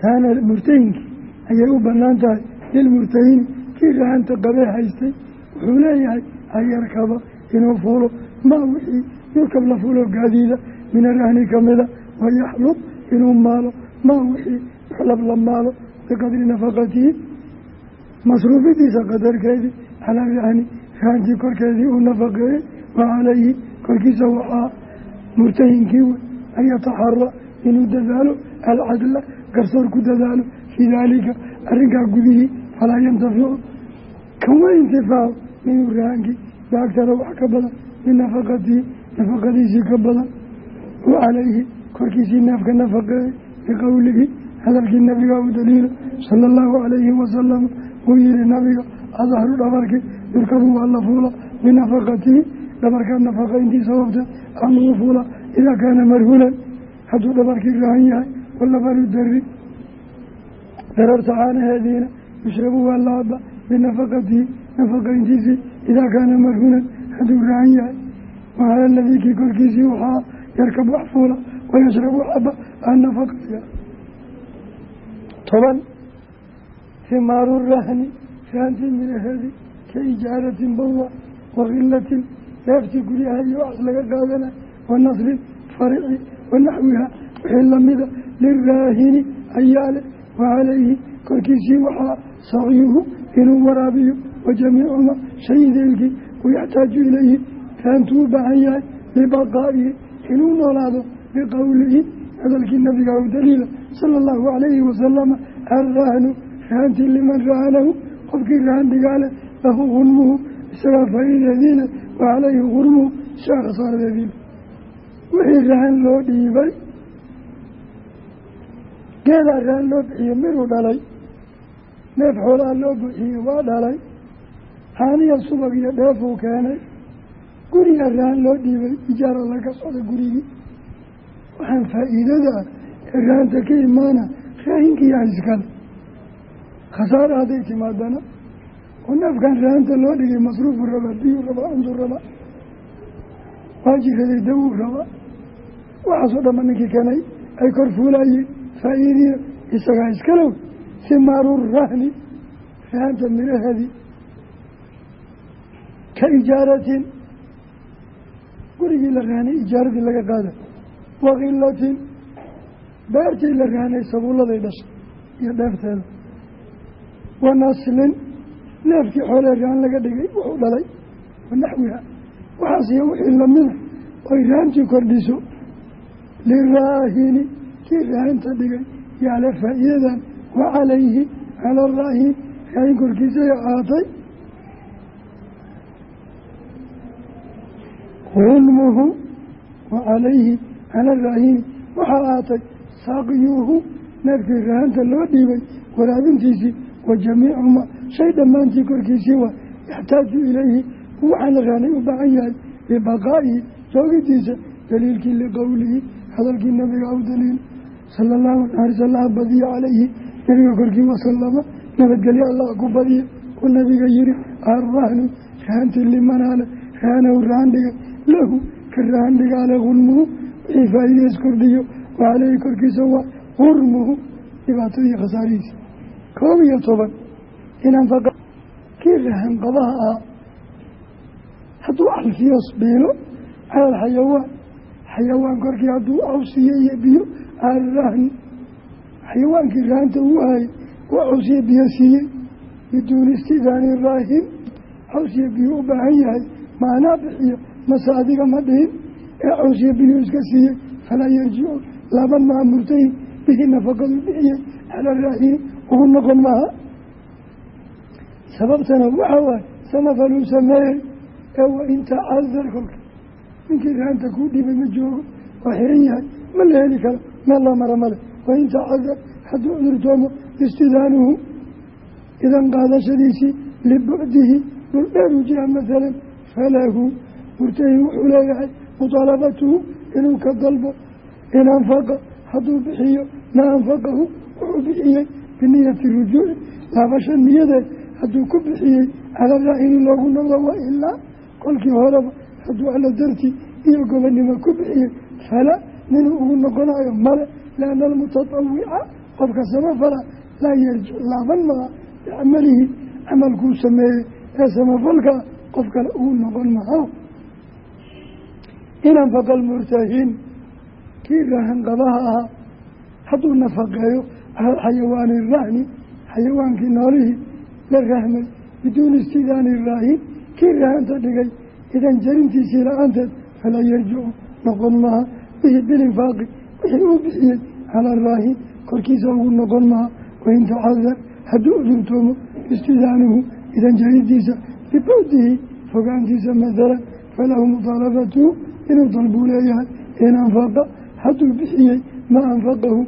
kaana murtahinkii ayay u bannaan tahay lilmurtahini kii rahanta qabee haystay wuxuu leeyahay an yarkaba inuu fuulo maa wixii yurkab la fuulo gaadiida min arahni kamida wayaxlub inuu maalo maa wixii yuxlab la maalo biqadri nafaqatihi masruufidiisa qadarkeedii calaa rahni rahantii korkeedii uu nafaqeeyey wa calayhi korkiisa waxaa murtahinkii wey an yataxara inuu dadaalo alcadla garsoor ku dadaalo fii daalika arrinkaa gudihii falaa yantaficu kama intifaaco minuu rahaankii baagtara wax ka badan min nafaqatihi nafaqadiisii ka badan wa calayhi korkiisii neefka nafaqeeyey biqowlihi hadalkii nabiga u daliilo sala allahu calayhi wasalam uu yihi nabiga adahru dhabarkii yurkadu waa la fuula binafaqatihi dhabarkaa nafaqayntii sababteed amuu fuula idaa kaana marhulan hadduu dhabarkii rahan yahay walabaru dari dararta caanaheediina yushrabu waa laaba binafaqatihi nafaqayntiisii idaa kaana marhunan hadduu rahan yahay wacala ladii kii korkiisii waxaa yarkab wax fuula wayashrabu xaba annafaqaya toban himaaru rahni rahantii midhaheedii ka ijaaratin bawa wakilatin deeftii guryaha iyo waxas laga qaadana wa nasrin farici wa naxwiha wixii lamida liraahini ayaale wa calayhi korkiisii waxaa sacyuhu inuu waraabiyo wa jamiicuma shayideelkii wayaxtaaju ilayhi rahantuu u baahan yahay libaqaa'ihi inuu noolaado biqowlihi hadalkii nabiga u daliila sala allahu calayhi wasalama arrahnu rahantii liman rahanahu qofkii rahan dhigaale lahu gurmuhu isagaa faa'iideediina wa calayhi gurmuhu isagaa khasaaradeediina. Wixii rahan loo dhiibay geedaa rahan loo bixiye miduu dhalay neef xoolaha loo buxiyey waa dhalay caaniya subag iyo dheefuu keenay guriga rahan loo dhiibay ijaara laga socda gurigii. Waxaan faa'iidada ah ee rahanta ka imaana raahinkiiyaa iskale khasaara hadday timaadana oo neefkan rahanta loo dhigay masruufu rabaa biyuu rabaa cundu rabaa waajiraday dawuu rabaa waxaasoo dhamma ninkii kanay ay kor fuulaayeen faa'iidiina isagaa iskalow simaaru rahni rahanta midhaheedii ka ijaaratin gurigii la rahnay ijaaradii laga qaada wakilatin beertii la rahnay sabuuladay dhashay iyo dheefteeda wa naslin neefkii xoolee rahan laga dhigay wuxuu dhalay wa naxwiha waxaas iyo wixii lamida oy rahantii kordhiso. Liraahini kii rahanta dhigay yaale faa'iidadan wa calayhi cala araahin raahin korkiisay ahaatay hulmuhu wa calayhi cala waxaa ahaatay saaqiyuuhu neefkii rahanta loo dhiibay waraabintiisii wa jamiicuma shay dhammaantii korkiisii waa yaxtaaju ilayhi waxaana raanay u baahan yahay bibaqaa'ihi joogidiisa daliilkii liqowlihi hadalkii nabiga u daliil sala allahu naxaris allaha badiya calayhi nabiga korkii wasalama nabadgelyo allah ku badiya uu nabiga yihi arrahnu rahantii limanaale rahanahu rahan dhigay lahu ka rahan dhigaale gulmuhu wixii faa'iidees kordhiyo wa caleyhi korkiisa waa gurmuhu dhibaatadii khasaarihiisa koob iyo toban inanfaqa kii rahan qabaha ah hadduu calfiyos biilo calal xayawaan xayawaan korkii hadduu cawsiye iyo biyo arrahni xayawaankii rahanta uu hayay uu cawsiye biyo siiyey biduuni istidaani raahin cawsiye biyo u baahan yahay maanaa bixiyo mase adiga ma dhihin ee cawsiye biyo iska siiyey falaa yarjicu laaban maha murtahin bihi nafaqadu bixiyey cala raahini ugu noqon maha sababtana waxaa waaye samafaluu sameeyey ee wa in tacadar kolka. Ninkii rahanta kuu dhibay ma joogo waa xiran yahay ma la heli karo meel loo mara male wain tacadar hadduu cudurtoomo istidaanuhu idan qaadashadiisii libucdihi dhul dheeruu jira masalan falahu. Murtahin wuxuu leeyahay mutalabatuhu inuu ka dalbo in anfaqa hadduu bixiyo maa anfaqahu wuxuu bixiyey biniyati rujuuci laabasha niyadeed hadduu ku bixiyey cala raahini loogu noqdo wa ilaa kolkii horeba hadduu alla dartii iyo gobonnimo ku bixiyey fala ninuu ugu noqonayo male lianna almutatawica qofka samafala laa yarjic laaban maa bicamalihi camalkuu sameeyey. Ee samafalkaa qof kale ugu noqon maha. In anfaqa almurtahin kii rahan qabaha ahaa hadduu nafaqeeyo cala alxayawaani rahni xayawaankii noolihii la rahmay. Biduuni istidaani raahin kii rahanta dhigay. Idan jarintiisii la'aanteed falaa yarjicu noqon maha. Bihi bilinfaaqi wixii uu bixiyey cala raahin korkiisa ugu noqon maha. Wain tacadar hadduu udurtoomo istidaanuhu idan jarintiisa libawdihi fogaantiisa maalan falahu mutaalabatuhu inuu dalbuu leeyahay. In anfaqa hadduu bixiyey maa anfaqahu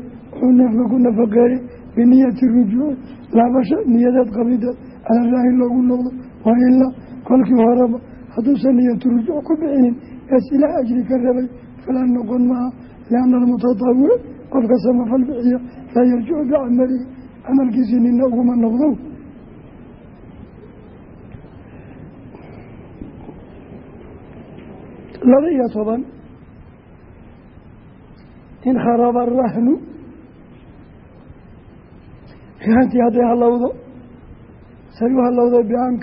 wuxuu neefka ku nafaqeeyey biniyati rujuuci laabasho niyadeed qabideed cala raahin loogu noqdo waa ilaa kolkii horeba hadduusan niyatu rujuuc ku bixinin ees ilaa ajri ka rabay falaa noqon maha lianna almutatawir qofka samafal bixiya laa yarjicu bicamalihi camalkiisii nina uguma noqdo laba iyo toban. In kharaba arahnu rahantii hadday halowdo say u halowday bi-an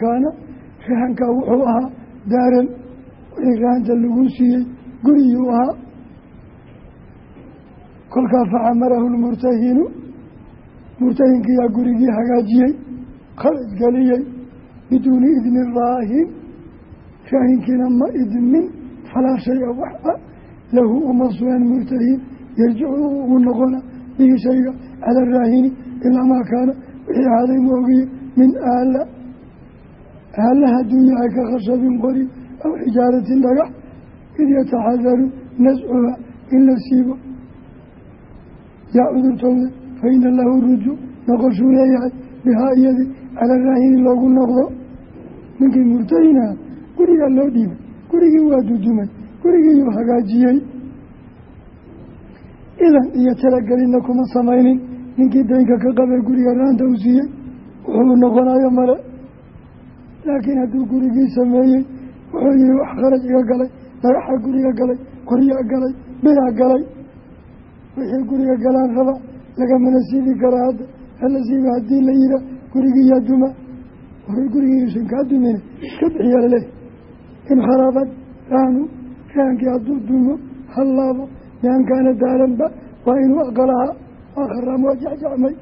wuxuu ahaa daaran wixii rahanta lagu siiyey guriyuu ahaa. Kolkaa facamarahu lmurtahinu murtahinkiyaa gurigii hagaajiyey khalad geliyey biduuni idni raahin raahinkiina ma idmin falaa shay-a waxba lahu uma sugan murtahin yarjicu ugu noqona bihi shayga cala raahini ilaa maa kaana wixii ahaaday ma ogiye min aala aala hadduu yahay ka khashabin qori aw xijaaratin dhagax id yataxadaru nascuha in la siibo. Yaa cudurtowda fa ina lahu rujuuc noqoshuu leeyahay bihaa iyadii cala raahini loogu noqdo. Ninkii murtahinaha gurigaa loo dhiibay gurigii waa dudumay gurigiiyuu hagaajiyey. Idan iyo talagelinna kuma samaynin ninkii daynka ka qabay guriga raanta u siiyey wuxuu noqonayo male. Laakiin hadduu gurigii sameeyey wuxuu yihi wax kharaj iga galay dhagaxa guriga galay qoryaa galay biraa galay. Wixii guriga galaan raba lagamana siibi karaa hadda. Hala siiba haddii la yihaa gurigiiyaa duma. Waray gurigiiusan kaa dumina iska bixiyaa laleh in kharabad raanu raankii hadduu dumo hallaabo lian kaana daaranba waa inuu aqalahaa waa kharaam waa jecjecmay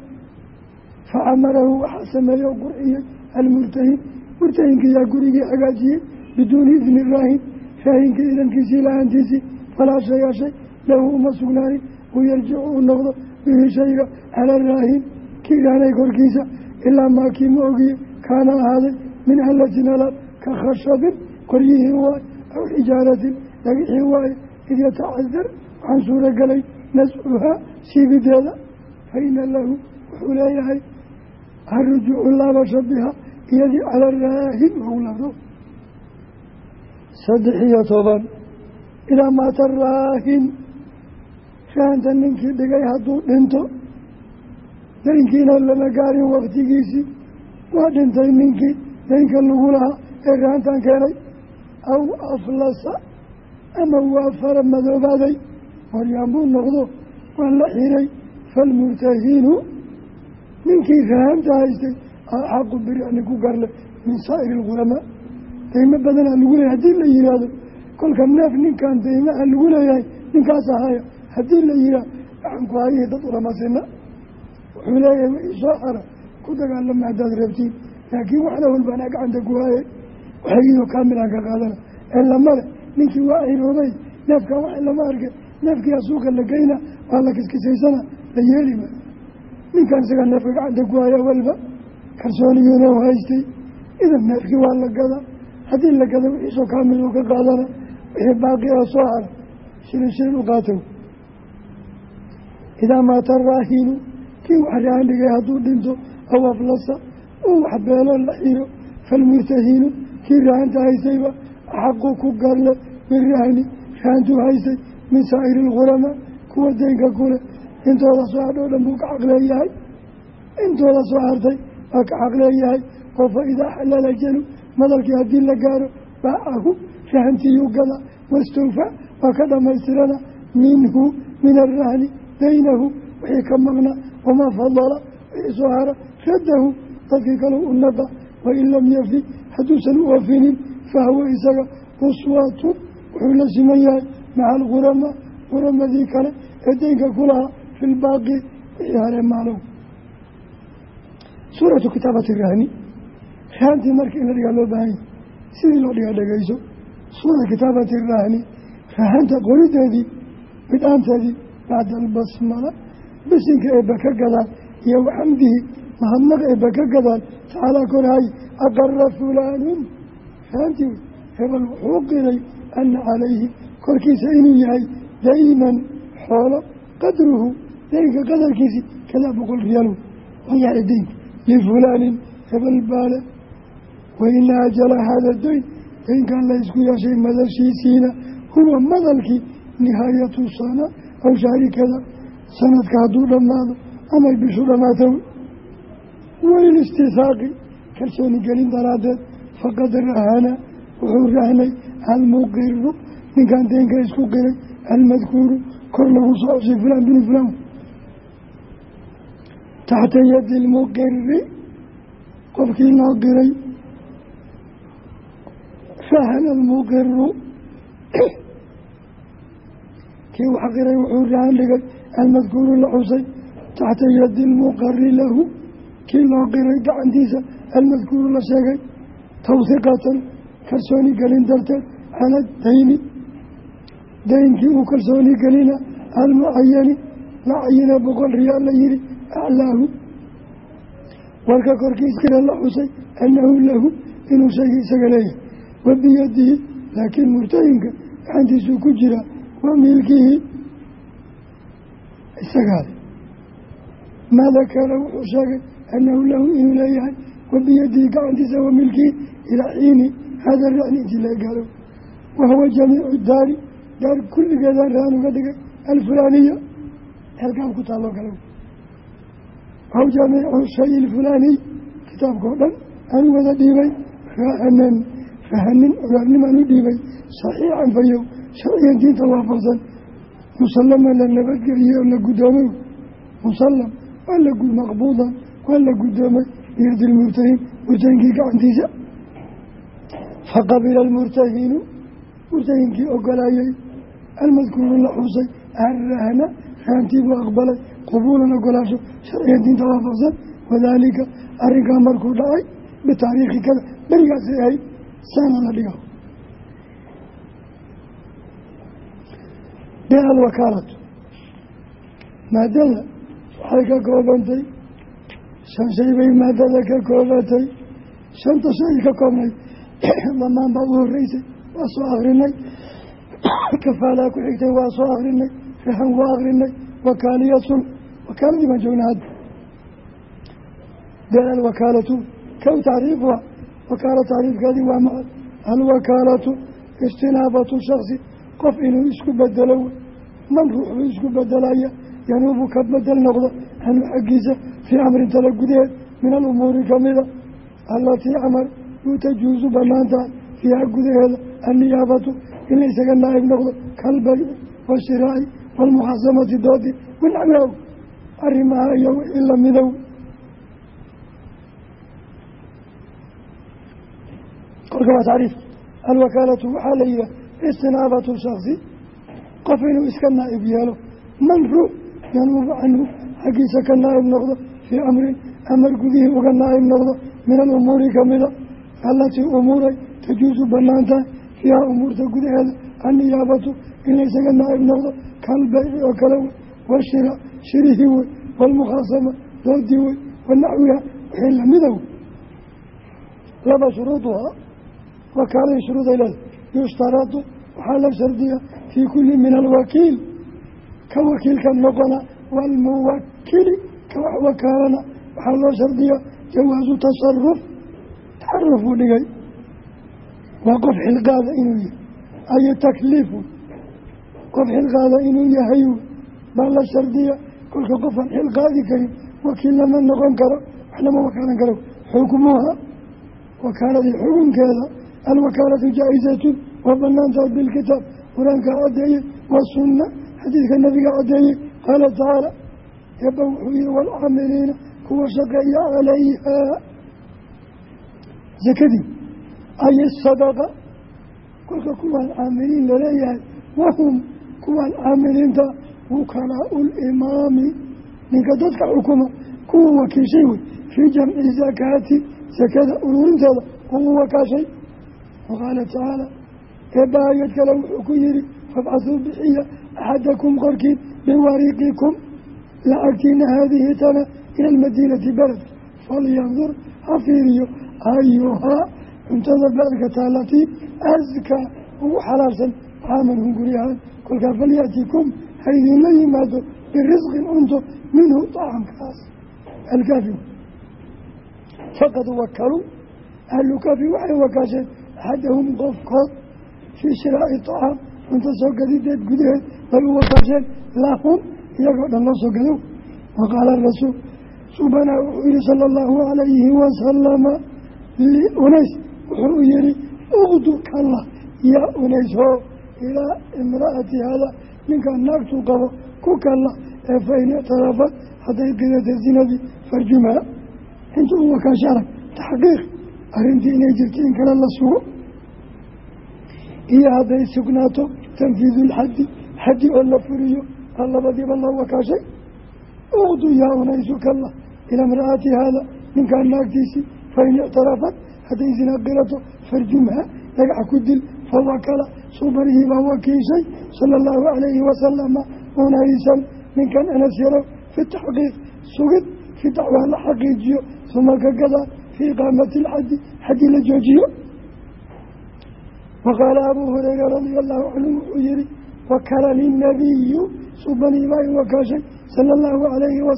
facamarahu waxaa sameeyey oo qurxiyey almurtahin murtahinkiyaa gurigii hagaajiyey biduuni idni raahin raahinkii idankiisii la'aantiisii falaa shaya shay lahu uma sugnaanin uu yarjicu uu noqdo bihi shayga cala raahin kii raanay korkiisa ilaa maakii ma ogiye kaana ahaaday min alatin alaab ka khashabin qoryihii waay aw xijaaratin dhagixii waaye id yatacadar waxaan suuragelay nascuhaa siibideeda fa ina lahu wuxuu leeyahay arujuucu laabasha biha iyadii cala raahin ou laabdo saddex iyo toban idaa maata raahin rahanta ninkii dhigay hadduu dhinto daynkiina lama gaarin waktigiisii waa dhintay ninkii daynka lagu lahaa ee rahantan keenay. Aw aflasa ama waa fara madoobaaday waryaan buu noqdo waa la xiray falmurtahiinu ninkii rahanta haystay axaqu biricni ku garle min saa'iri alghulamaa daymo badanaa lagu leeyahay haddii la yihaahdo kolka neef ninkan daymaha lagu leeyahay ninkaas ahaya haddii la yihaah waxaan ku hayihii dad ulamasina wuxuu leeyahay wixii soo xara ku dagaalama haddaad rabtiin. Laakiin waxna walbaanaa gacanta ku haayay waxagiido kaamilaan ka qaadana. Ee lamale ninkii waa ciroobay neefkan wax lama arkay neefkiyaa suuqa la geyna waa la kiskisaysana la yeeli ma ninkan isagaa neefka gacanta ku haya walba kalsooniyuuna u haystay. Idan neefkii waa la gada haddii la gada wixiisoo kaamil uu ka qaadana wixii baaqi oo soo hara shilin shilin u qaatow. Idaa maata raahinu kii wax rahan dhigay hadduu dhinto aw aflasa uu wax beelo la xiro falmurtahiinu kii rahanta haystayba axaqu ku garle birahni rahantuu haystay min saa'iri alghulamaa kuwa deynka kule intooda soo hadhoo dhan buu ka xaq leeyahay intooda soo hartay waa ka xaq leeyahay oo fa idaa xalala jalu madalkii haddii la gaaro baacahu rahantiiyuu gada wastawfa waa ka dhammaystirana minhu min arahni daynahu wixii ka maqna wamaa fadala wixii soo hara raddahu dadkii kale u naqa wain lam yafi hadduusan u oofinin fahuwa isaga uswatun wuxuu la siman yahay maca alghuramaa huramadii kale ee deynka ku lahaa fi lbaaqi wixii hare maalow suuratu kitaabati rahni rahantii marka in la dhigaa loo baahan yahy sidii loo dhigaa dhegeyso suura kitaabati rahni rahanta qorideedii bidhaanteedii bacda albasmala bisinka eebba ka gadaan iyo waxamdihi mahadnaq eebba ka gadaan tacaalaa korhay aqara fulaanun rahantii hebel wuxuu qiray ana calayhi korkiisa inuu yahay dayman xoolo qadruhu daynka qadarkiisii kadaa boqol riyaalow wayaala daynka lifulaanin hebel waina ajala hada dayn daynkan la ysku yeeshay madashiisiina huwa madalkii nihaayatu sana aw shahrikada sanadka hadduu dhammaado amay bishu dhammaato walistihaaqi kalsooni gelin daraaddeed faqad rahana wuxuu rahnay almuqiru ninkan daynka isku qiray almadkuuru kor lagu soo cosay fulaan bini fulaan. Taxta yadi lmuqiri qofkii loo qiray rahana almuqiru kii wax qiray wuxuu rahan dhigay almadkuuru la xusay taxta yadi lmuqari lahu kii loo qiray gacantiisa almadkuuru la sheegay. Tawhiqatan kalsooni gelin darteed cala daynkii uu kalsooni gelina almucayani la cayina boqol riyaal la yihi aclaahu warka korkiiskira la xusay annahu lahu inuu shayga isaga leeyahay. Wa biyadihi laakiin murtayinka gacantiisuu ku jira wa milkihi isagaale maada kaana wuxuu sheegay annahu lahu inuu leeyahay wa biyadihi gacantiisa wa milkihi ilaa xiini hada racni intii laga gaaro. Wahuwa jamiicu daari daar kulligeedaan raan uga dhigay alfulaaniya halkaan ku taalloo kale aw jamiicu shay ilfulaaniy kitaabkao dhan aan wada dhiibay rahanan rahanin ogaarnimaan u dhiibay saxiixan fayow sharcigan diinta waafaqsan musallaman la nabadgeliyey oo la guddoomay musallam waa la maqbuudan waa la guddoomay biyadi lmurtahin murtahinkii gacantiisa. Faqabila almurtahinu murtahinkii ogolaayey almadkuuru la xusay arrahna rahantii buu aqbalay qubuulan ogolaasho sharciga diinta waafaqsan wadaalika arrinkaa markuu dhacay bitaariikhi kada berigaasay ahayd saana la dhigo bee alwakaalatu maadada waxay ka koobantay shan shay bay maadada ka koobantay shanta shay ka koobnay damaan baa u horeysay waa soo akrinay kafaalaa ku xigtay waa soo akrinay rahan waa akrinay wakaaliyatun. Wakaaladii baan joognaa hadda. Dee alwakaalatu kow tacriifuha wakaala tacriifkeedii waa macad alwakaalatu istinaabatu shaksi qof inuu isku bedelo man ruuxuu isku bedelaya yanuubu ka bedel noqdo anhu xaggiisa fii amrin tala gudaheed min alumuuri kamida allatii camar yuu tajuusu bannaan tahay fiiha gudaheeda anniyaabatu in la ysaga naa'ib noqdo kalbayci washiraaci waalmukhasamati doodi wanaxwihaw arrimaha iyo wixii lamidow kolka waa tacriif alwakaalatu waxaa la yihaha istinaabatu shaksi qof inuu iska naa'ib yeelo man ruux yanuubu canhu xaggiisa ka naa'ib noqdo fii amrin amar gudihii uga naa'ib noqdo min alumuuri kamida allatii umuuray tajuusu bannaan tahay fiiha umuurta gudaheeda anniyaabatu in laysaga naa'ib noqdo kalbayci oo kale wey washira shirihii wey waalmukhaasama doodii wey wanaxwiha wixii lamida wey. Laba shuruuduhaa wakaaladii shuruuday leeda yushtaradu waxaa la shardiya fii kulli min alwakiil. Ka wakiilka noqona waalmuwakili ka wax wakaalana waxaa loo shardiya jawaasu tasaruf taxaruf uu dhigay waa qof xilqaada inuu yahay. Ayo takliifu? Qof xilqaada inuu yahay baa la shardiya kolka qofaan xilqaadi karin wakiil lama noqon karo wax lama wakaalan karo. Xukmuha wakaaladii xukunkeeda alwakaalatu jaa-izatun waa banaantahay bilkitaab qur'aanka caddeeyey wasunna xadiidka nabiga caddeeyey qaala tacaala yaba wuxuu yihi kuwa shaqeeya calayhaa. Sakadii ay sadaqa kolka kuwaan caamiliin la leeyahay wahum kuwaan caamiliinta wukalaau limaami ninka dadka xukuma kuwa wakiishay wey fii jamci zakaati sakada ururinteeda kuwa wakaashay. Waqaala tacaala eebba aayad kale wuxuu ku yihi fabcasuu bixiya axadakum qorkiin biwariiqikum lacagtiina haadihi tana ila almadiinati beledka falyandur ha fiiriyo cuntada beledka taalatii askaa ugu xalaabsan xaaman hunguri ahaan kolkaa falyatikum ha idinla yimaado birisqin cunto minhu طacamkaas alkaafi. Faqad wakaluu ahlu kafi waxay wakaasheen axadahum qofkood fii shiraaci طacaam cunto soo gadideed gudaheed. Bay u wakaasheen lahum iyagoo dhan loo soo gadow. Waqaala rasuul subana wuxuu yihi sala allahu calayhi wasalama liunays wuxuu yihi uqdu kalla yaa unays hoo ilaa imra'ati hada ninkaa naagtuu qabo ku kalla ee fa in ictarafad hadday qidata zinadii farjumha inta u wakaasha arag taxqiiq arrintii inay jirta in kale la sugo. Iyo hadday sugnaato tanfiidu lxaddi xaddi oo la furiyo aa labadiiba loo wakaashay? Uqdu yaa unaysu kalla ilaa imra'ati haada ninkaa naagtiisii fain ictarafad hadday zinaa qirato farjumha dhagax ku dil fawakala suubarihi baa wakiishay sala allahu calayhi wasalama unaysan ninkan anas yarow fi taxqiiq sugid fi dacwaa la xaqiijiyo suma ka gadaa fii iqaamati alxaddi xaddii la joojiyo. Waqaala abuu hureyra radia allahu canhu wuxuu yihi wakalani nabiyu subanii baa i wakaashay sala allahu calayhi waa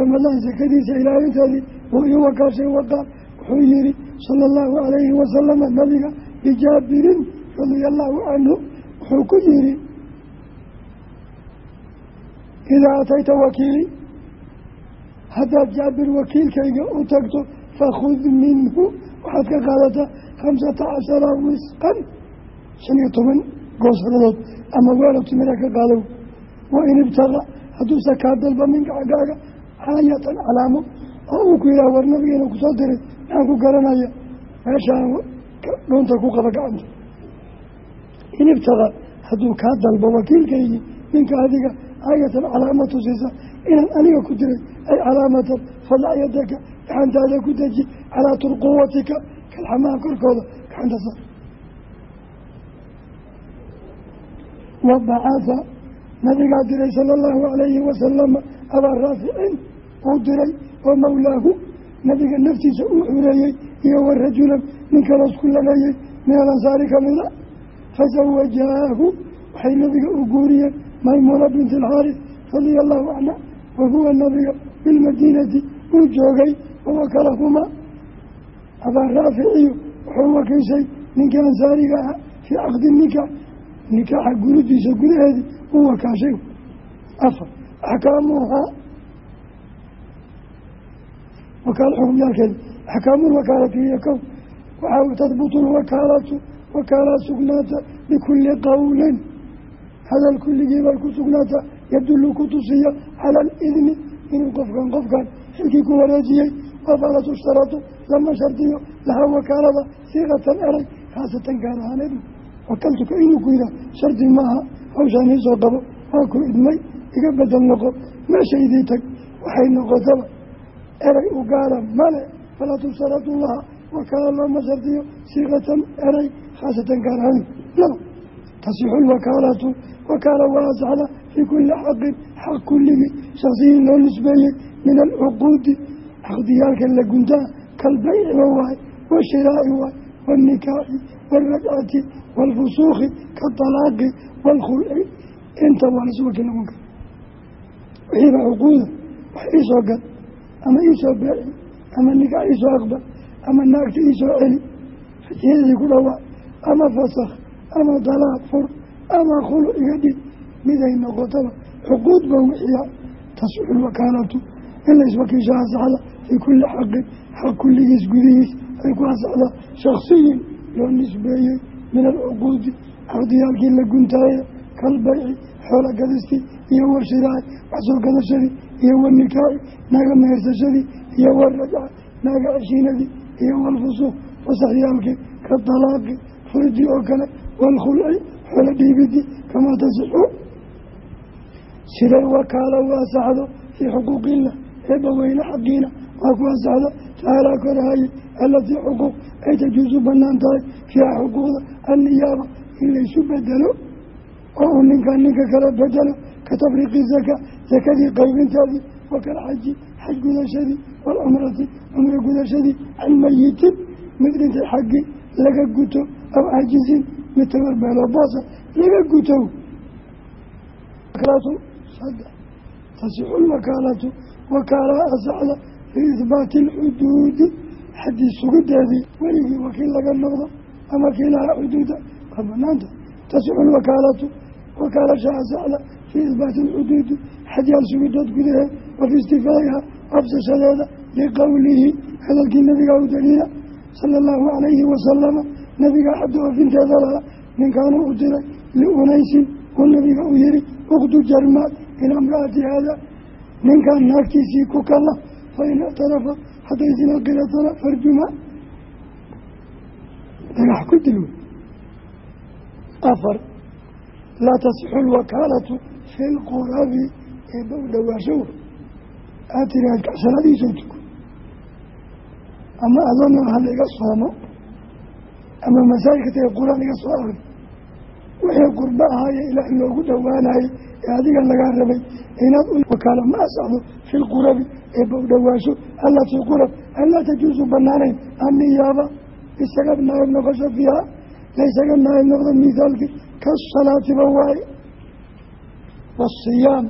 ramadaan sakadiisa ilaalinteedii wuu ii wakaashay waqaal wuxuu yihi sala allahu calayhi wasalama nabiga bijaabirin radia allahu canhu wuxuu ku yihi idaa atayta wakiili haddaad jaabir wakiilkayga u tagto fakhud minhu waxaad ka qaadataa khamsata cashara wisqan shan iyo toban goosradood ama weelo timira ka qaado wa ibtaqa hadduuse kaa dalba minka xaggaaga aayatan calaamo oo uu ku yidhaha war nabigeena ku soo diray maxaan ku garanaya. Meeshaan dhuunta ku qaba gacanta. In ibtaqa hadduu kaa dalbo wakiilkaygii ninka adiga aayatan calaama tusiisa inaan aniga ku diray ay calaamatan fadac yadaka gacantaada ku deji calaa turquwatika kalxamaha korkooda gacanta sar wabacatha nabigaa diray sala allahu calayhi wasalama abaa raaficin uu diray oo mawlaahu nabiga naftiisa uu xureeyey iyo wa rajulan nin kaloos ku labeeyey min alansaari kamida fasawajaahu waxay nabiga u guuriyeen maymuuna binti alxaaris radia allahu canha wa huwa nabiga bilmadiinati uu joogay wawakalahumaa abaa raaficiyu wuxuu wakiishay ninkii ansaariga ahaa fii caqdi nikaax nikaaxa gurudiisa gudaheedii uu wakaashay afar axkaamuhaa wakaal xukumyaalkeeda axkaamulwakaalati hiyo kow waxaa tadbutu lwakaalatu wakaalaa sugnaata bikulli qowlin hadal kulligii bay ku sugnaataa yadullu ku tusiya cala alidni inuu qofkan qofkan xilkii ku wareejiyey wafala tushtaratu lama shardiyo laha wakaalada siiqatan eray khaasatan gaar ahaaneed wakaltuka inuu ku yihaah shardi maaha hawshaan iisoo qabo waa ku idmay iga bedel noqo meeshaydii tag waxay noqotaba eray u gaara male falaa tushtaratu laha wakaala looma shardiyo siiqatan eray khaasatan gaar ahaaneed laba tasixu lwakaalatu wakaala waa asaxda fii kulli xaqin xaq kulligii shaksiyin loo nisbeeyey min alcuquudi caqdiyaalka la guntaa kalbayciba waay washiraaci waay waanikaaxi waalrajcati waalfusuuqi kaalaaqi waalkhulci inta waa gad ama iisoo beeci ama nikaax iisoo aqbal ama naagta iisoo celi rajiyadii ku dhawaa ama fasakh ama dalaaq fur ama khulu iga dhig miday noqotaba cuquud ba wixiya tasixu lwakaalatu in la iswakiisho asaxda fii kulli xaqin xaq kulligiis gudihiis ay ku asaxdaa shaksiyin loo nisbeeyey min alcuquudi caqdiyaalkii la guntaaye kalbayci xoola gadistii iyo warshiraaci wax soo gadashadii iyo wanikaaci naaga mehersashadii iyo warajca naaga ceshiinadii iyo walfusuuq wasaxyaalkii ka dalaaqi furidii oo kale waalkhulci xoola dhiibidi kamaa tasixu siday wakaalo u asaxdo fii xuquuqillah? Eebba weyne xaqiina waa ku asaxda tacaalaa korahaye allatii xuquuq ay tajuusu bannaan tahay fiiha xuquuqda anniyaaba in laysu bedelo oo uu ninkan ninka kala bedelo ka tafriiqi zaka sakadii qaybinteedii wakal xaji xaj gudashadii waalcumrati cumro gudashadii can mayitin mid dhintay xaggii laga guto aw cajizin mid tabarbeeloo boosa laga guto. Tasixu lwakaalatu wakaalaa asaxda fii ihbaati alxuduudi xaddii sugideedii weligii wakiil laga noqdo ama kiilaha xuduuda waa banaanta tasixu wakaalasha asaxda fii ihbaati alxuduudi xadyaal sugidood gudaheed wa fii istifaa'iha qabsashadeeda liqowlihi hadalkii nabiga u daliila sala allahu calayhi wasalama nabiga xadda oofinteeda lahaa ninkaanu u diray liunaysin uu nabiga u yihi ukhdu jarmaad ilaa imraati haada ninkaan naagtiisii ku kala fa in ictarafa hadday sina qiratana farjuma dhagax ku dil afar laa tasixu lwakaalatu fi lqurabi eeba u dhawaasho wey aad tiraad kacsanadiisoo tuko ama adoona hal iga soomo ama masaajidka taga qur'aan iga soo akri wixii qurbo ahaaye ilaah loogu dhowaanayay ee adiga lagaa rabay inaad wakaalo ma asaxdo fi lqurabi eeba u dhawaasho allatii qurab anlaa tajuusu banaanayn anniyaaba isaga naayib noqosho fiiha laysaga naayib noqdo mithaalkii kasalaatiba waaye waasiyaam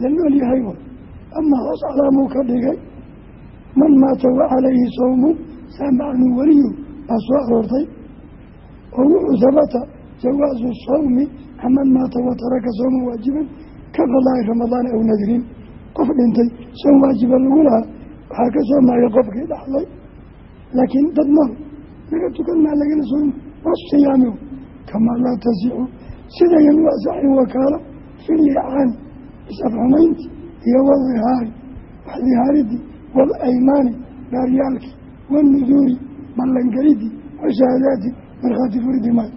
la nool yahay wa ama hoos calaamuu ka dhigay. Man maata wa calayhi sawmu saamacnu weliyu? Baa soo aroortay. Oo wuxuu sabata jawaasu sawmi. Aman maata wa taraka sawman waajiban ka qadaa'i ramadaana aw nadrin. Qof dhintay soom waajiba lagu lahaa waxaa ka soomaya qofkii dhaxlay. Laakiin dad nool laga tukan maa kamaa laa tasixu sidayan u asaxin wakaalo filyacaani isafxumaynti iyo wadihaari waxdihaaridii walaymaani dhaaryaalkii wanuduuri ballangelidii washahaadaati markhaati furidi maayo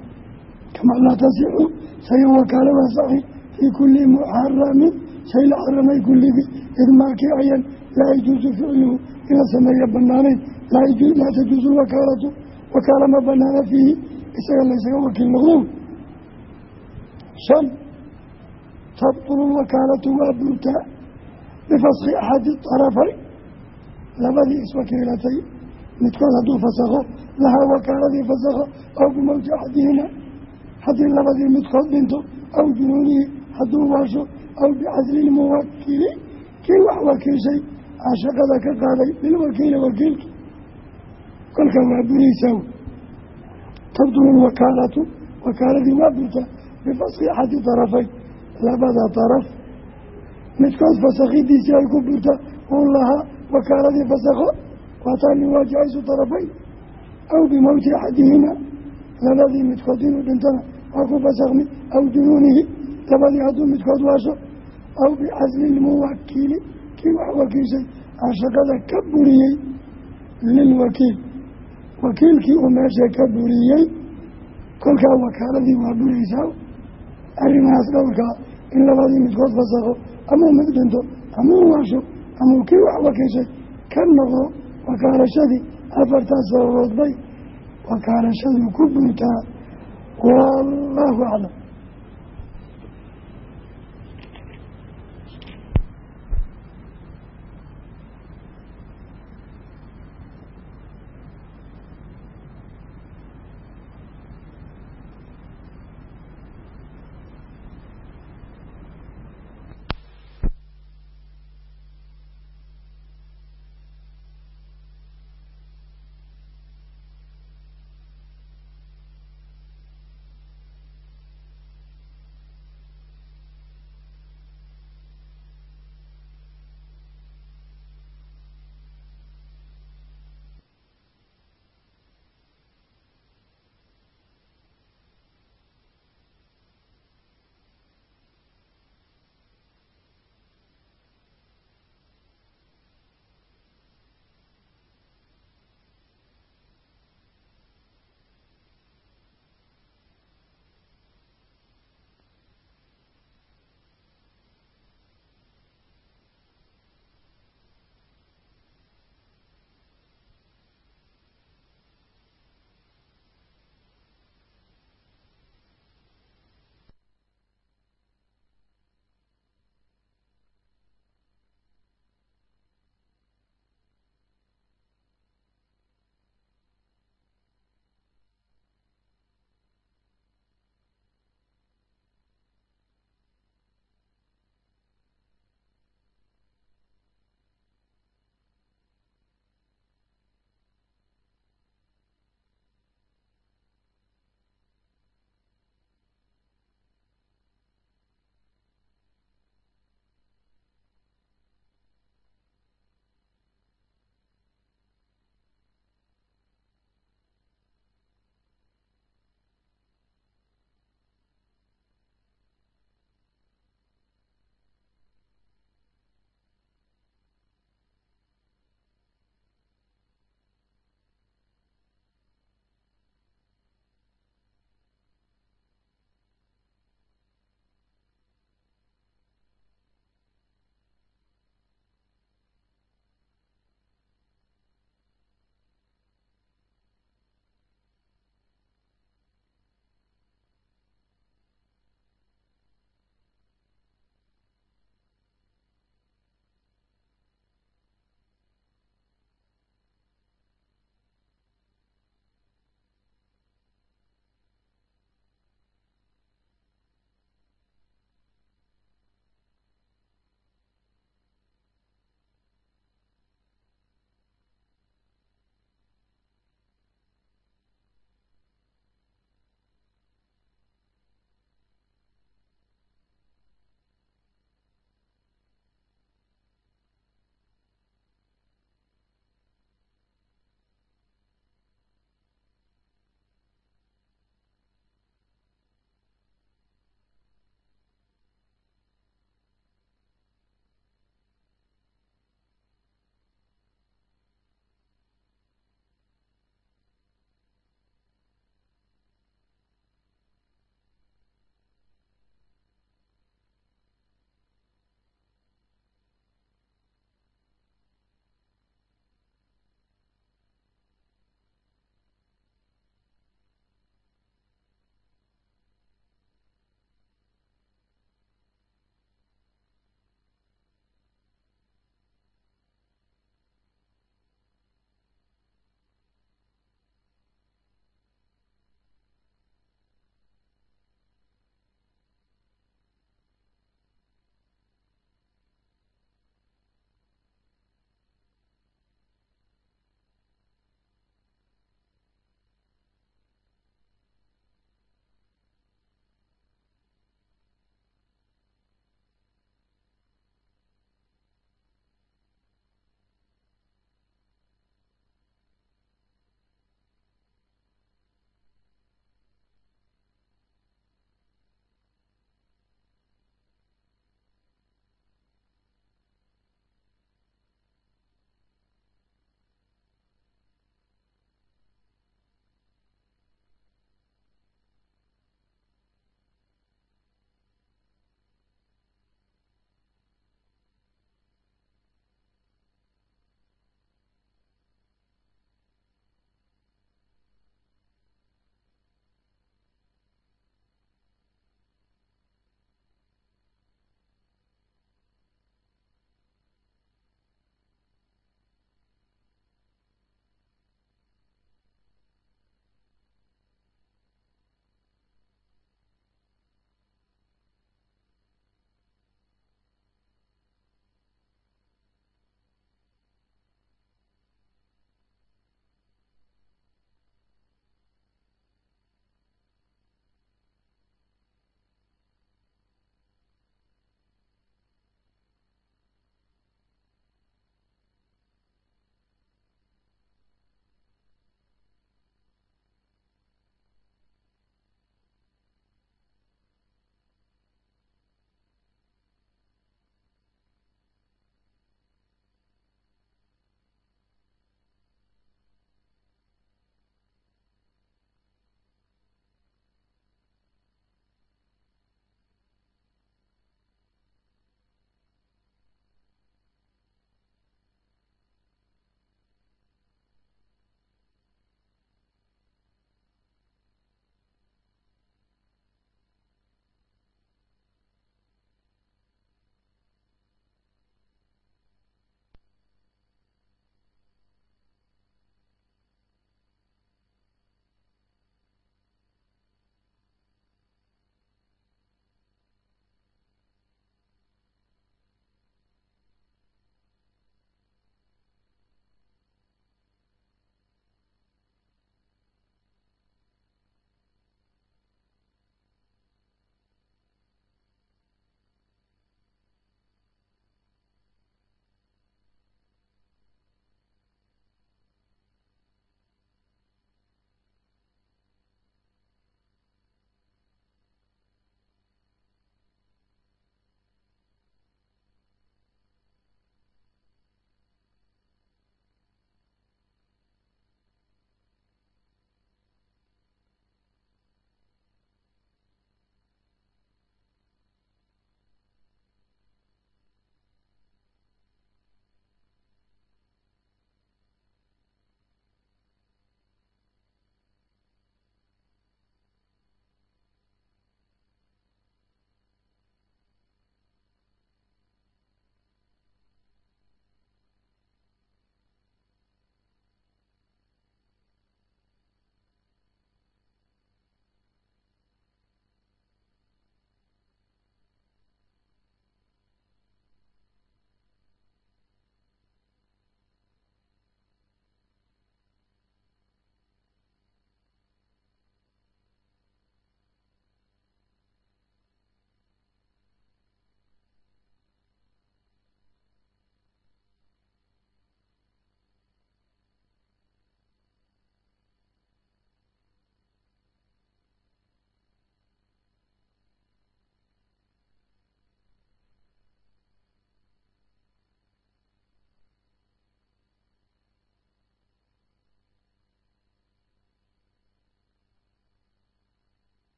kamaa laa tasixu sayan wakaalo waasaxi fii kulli muxaramin shay la xaramay kulligii idmaakii ayan laa yajuusu ficluhu in la sameeya banaanayn laa tajuusu lwakaalatu wakaala ma banaana fiihi isaga laysaga wakiil noqdo shan tabtulu lwakaalatu waa burtaa bifaski axadi طarafayn labadii iswakiilatay midkood hadduu fasakho lahaa wakaaladii fasakho aw bimowti axadihima haddii labadii midkood dhinto aw junuunihi hadduu waasho aw bicasli lmuwakili kii wax wakiishay aa shaqada ka qaaday lilwakiili wakiilki kolka waa buraysaa tabdulu lwakaalatu wakaaladii waa burtaa bifaski axadi طarafayn labada daraf midkood fasakhidiisii ay ku burta uu lahaa wakaaladii fasakho waataa liwaajicaysu tarafayn aw bimowti axadihima labadii midkood inuu dhintana waa ku fasakhmi aw junuunihi labadii hadduu midkood waasho aw bicasli lmuwakili kii wax wakiishay aan ka buriyey lilwakiil wakiilkii uu meesha ka buriyey kolkaa wakaaladii waa buraysaa arrimahaas dhowrkaa in labadii midkood fasakho amau mid dhinto amau waasho amau kii wax wakiishay ka noqdo wakaalashadii afartaas sababood bay wakaalashaduu ku burtaa wallaahu aclam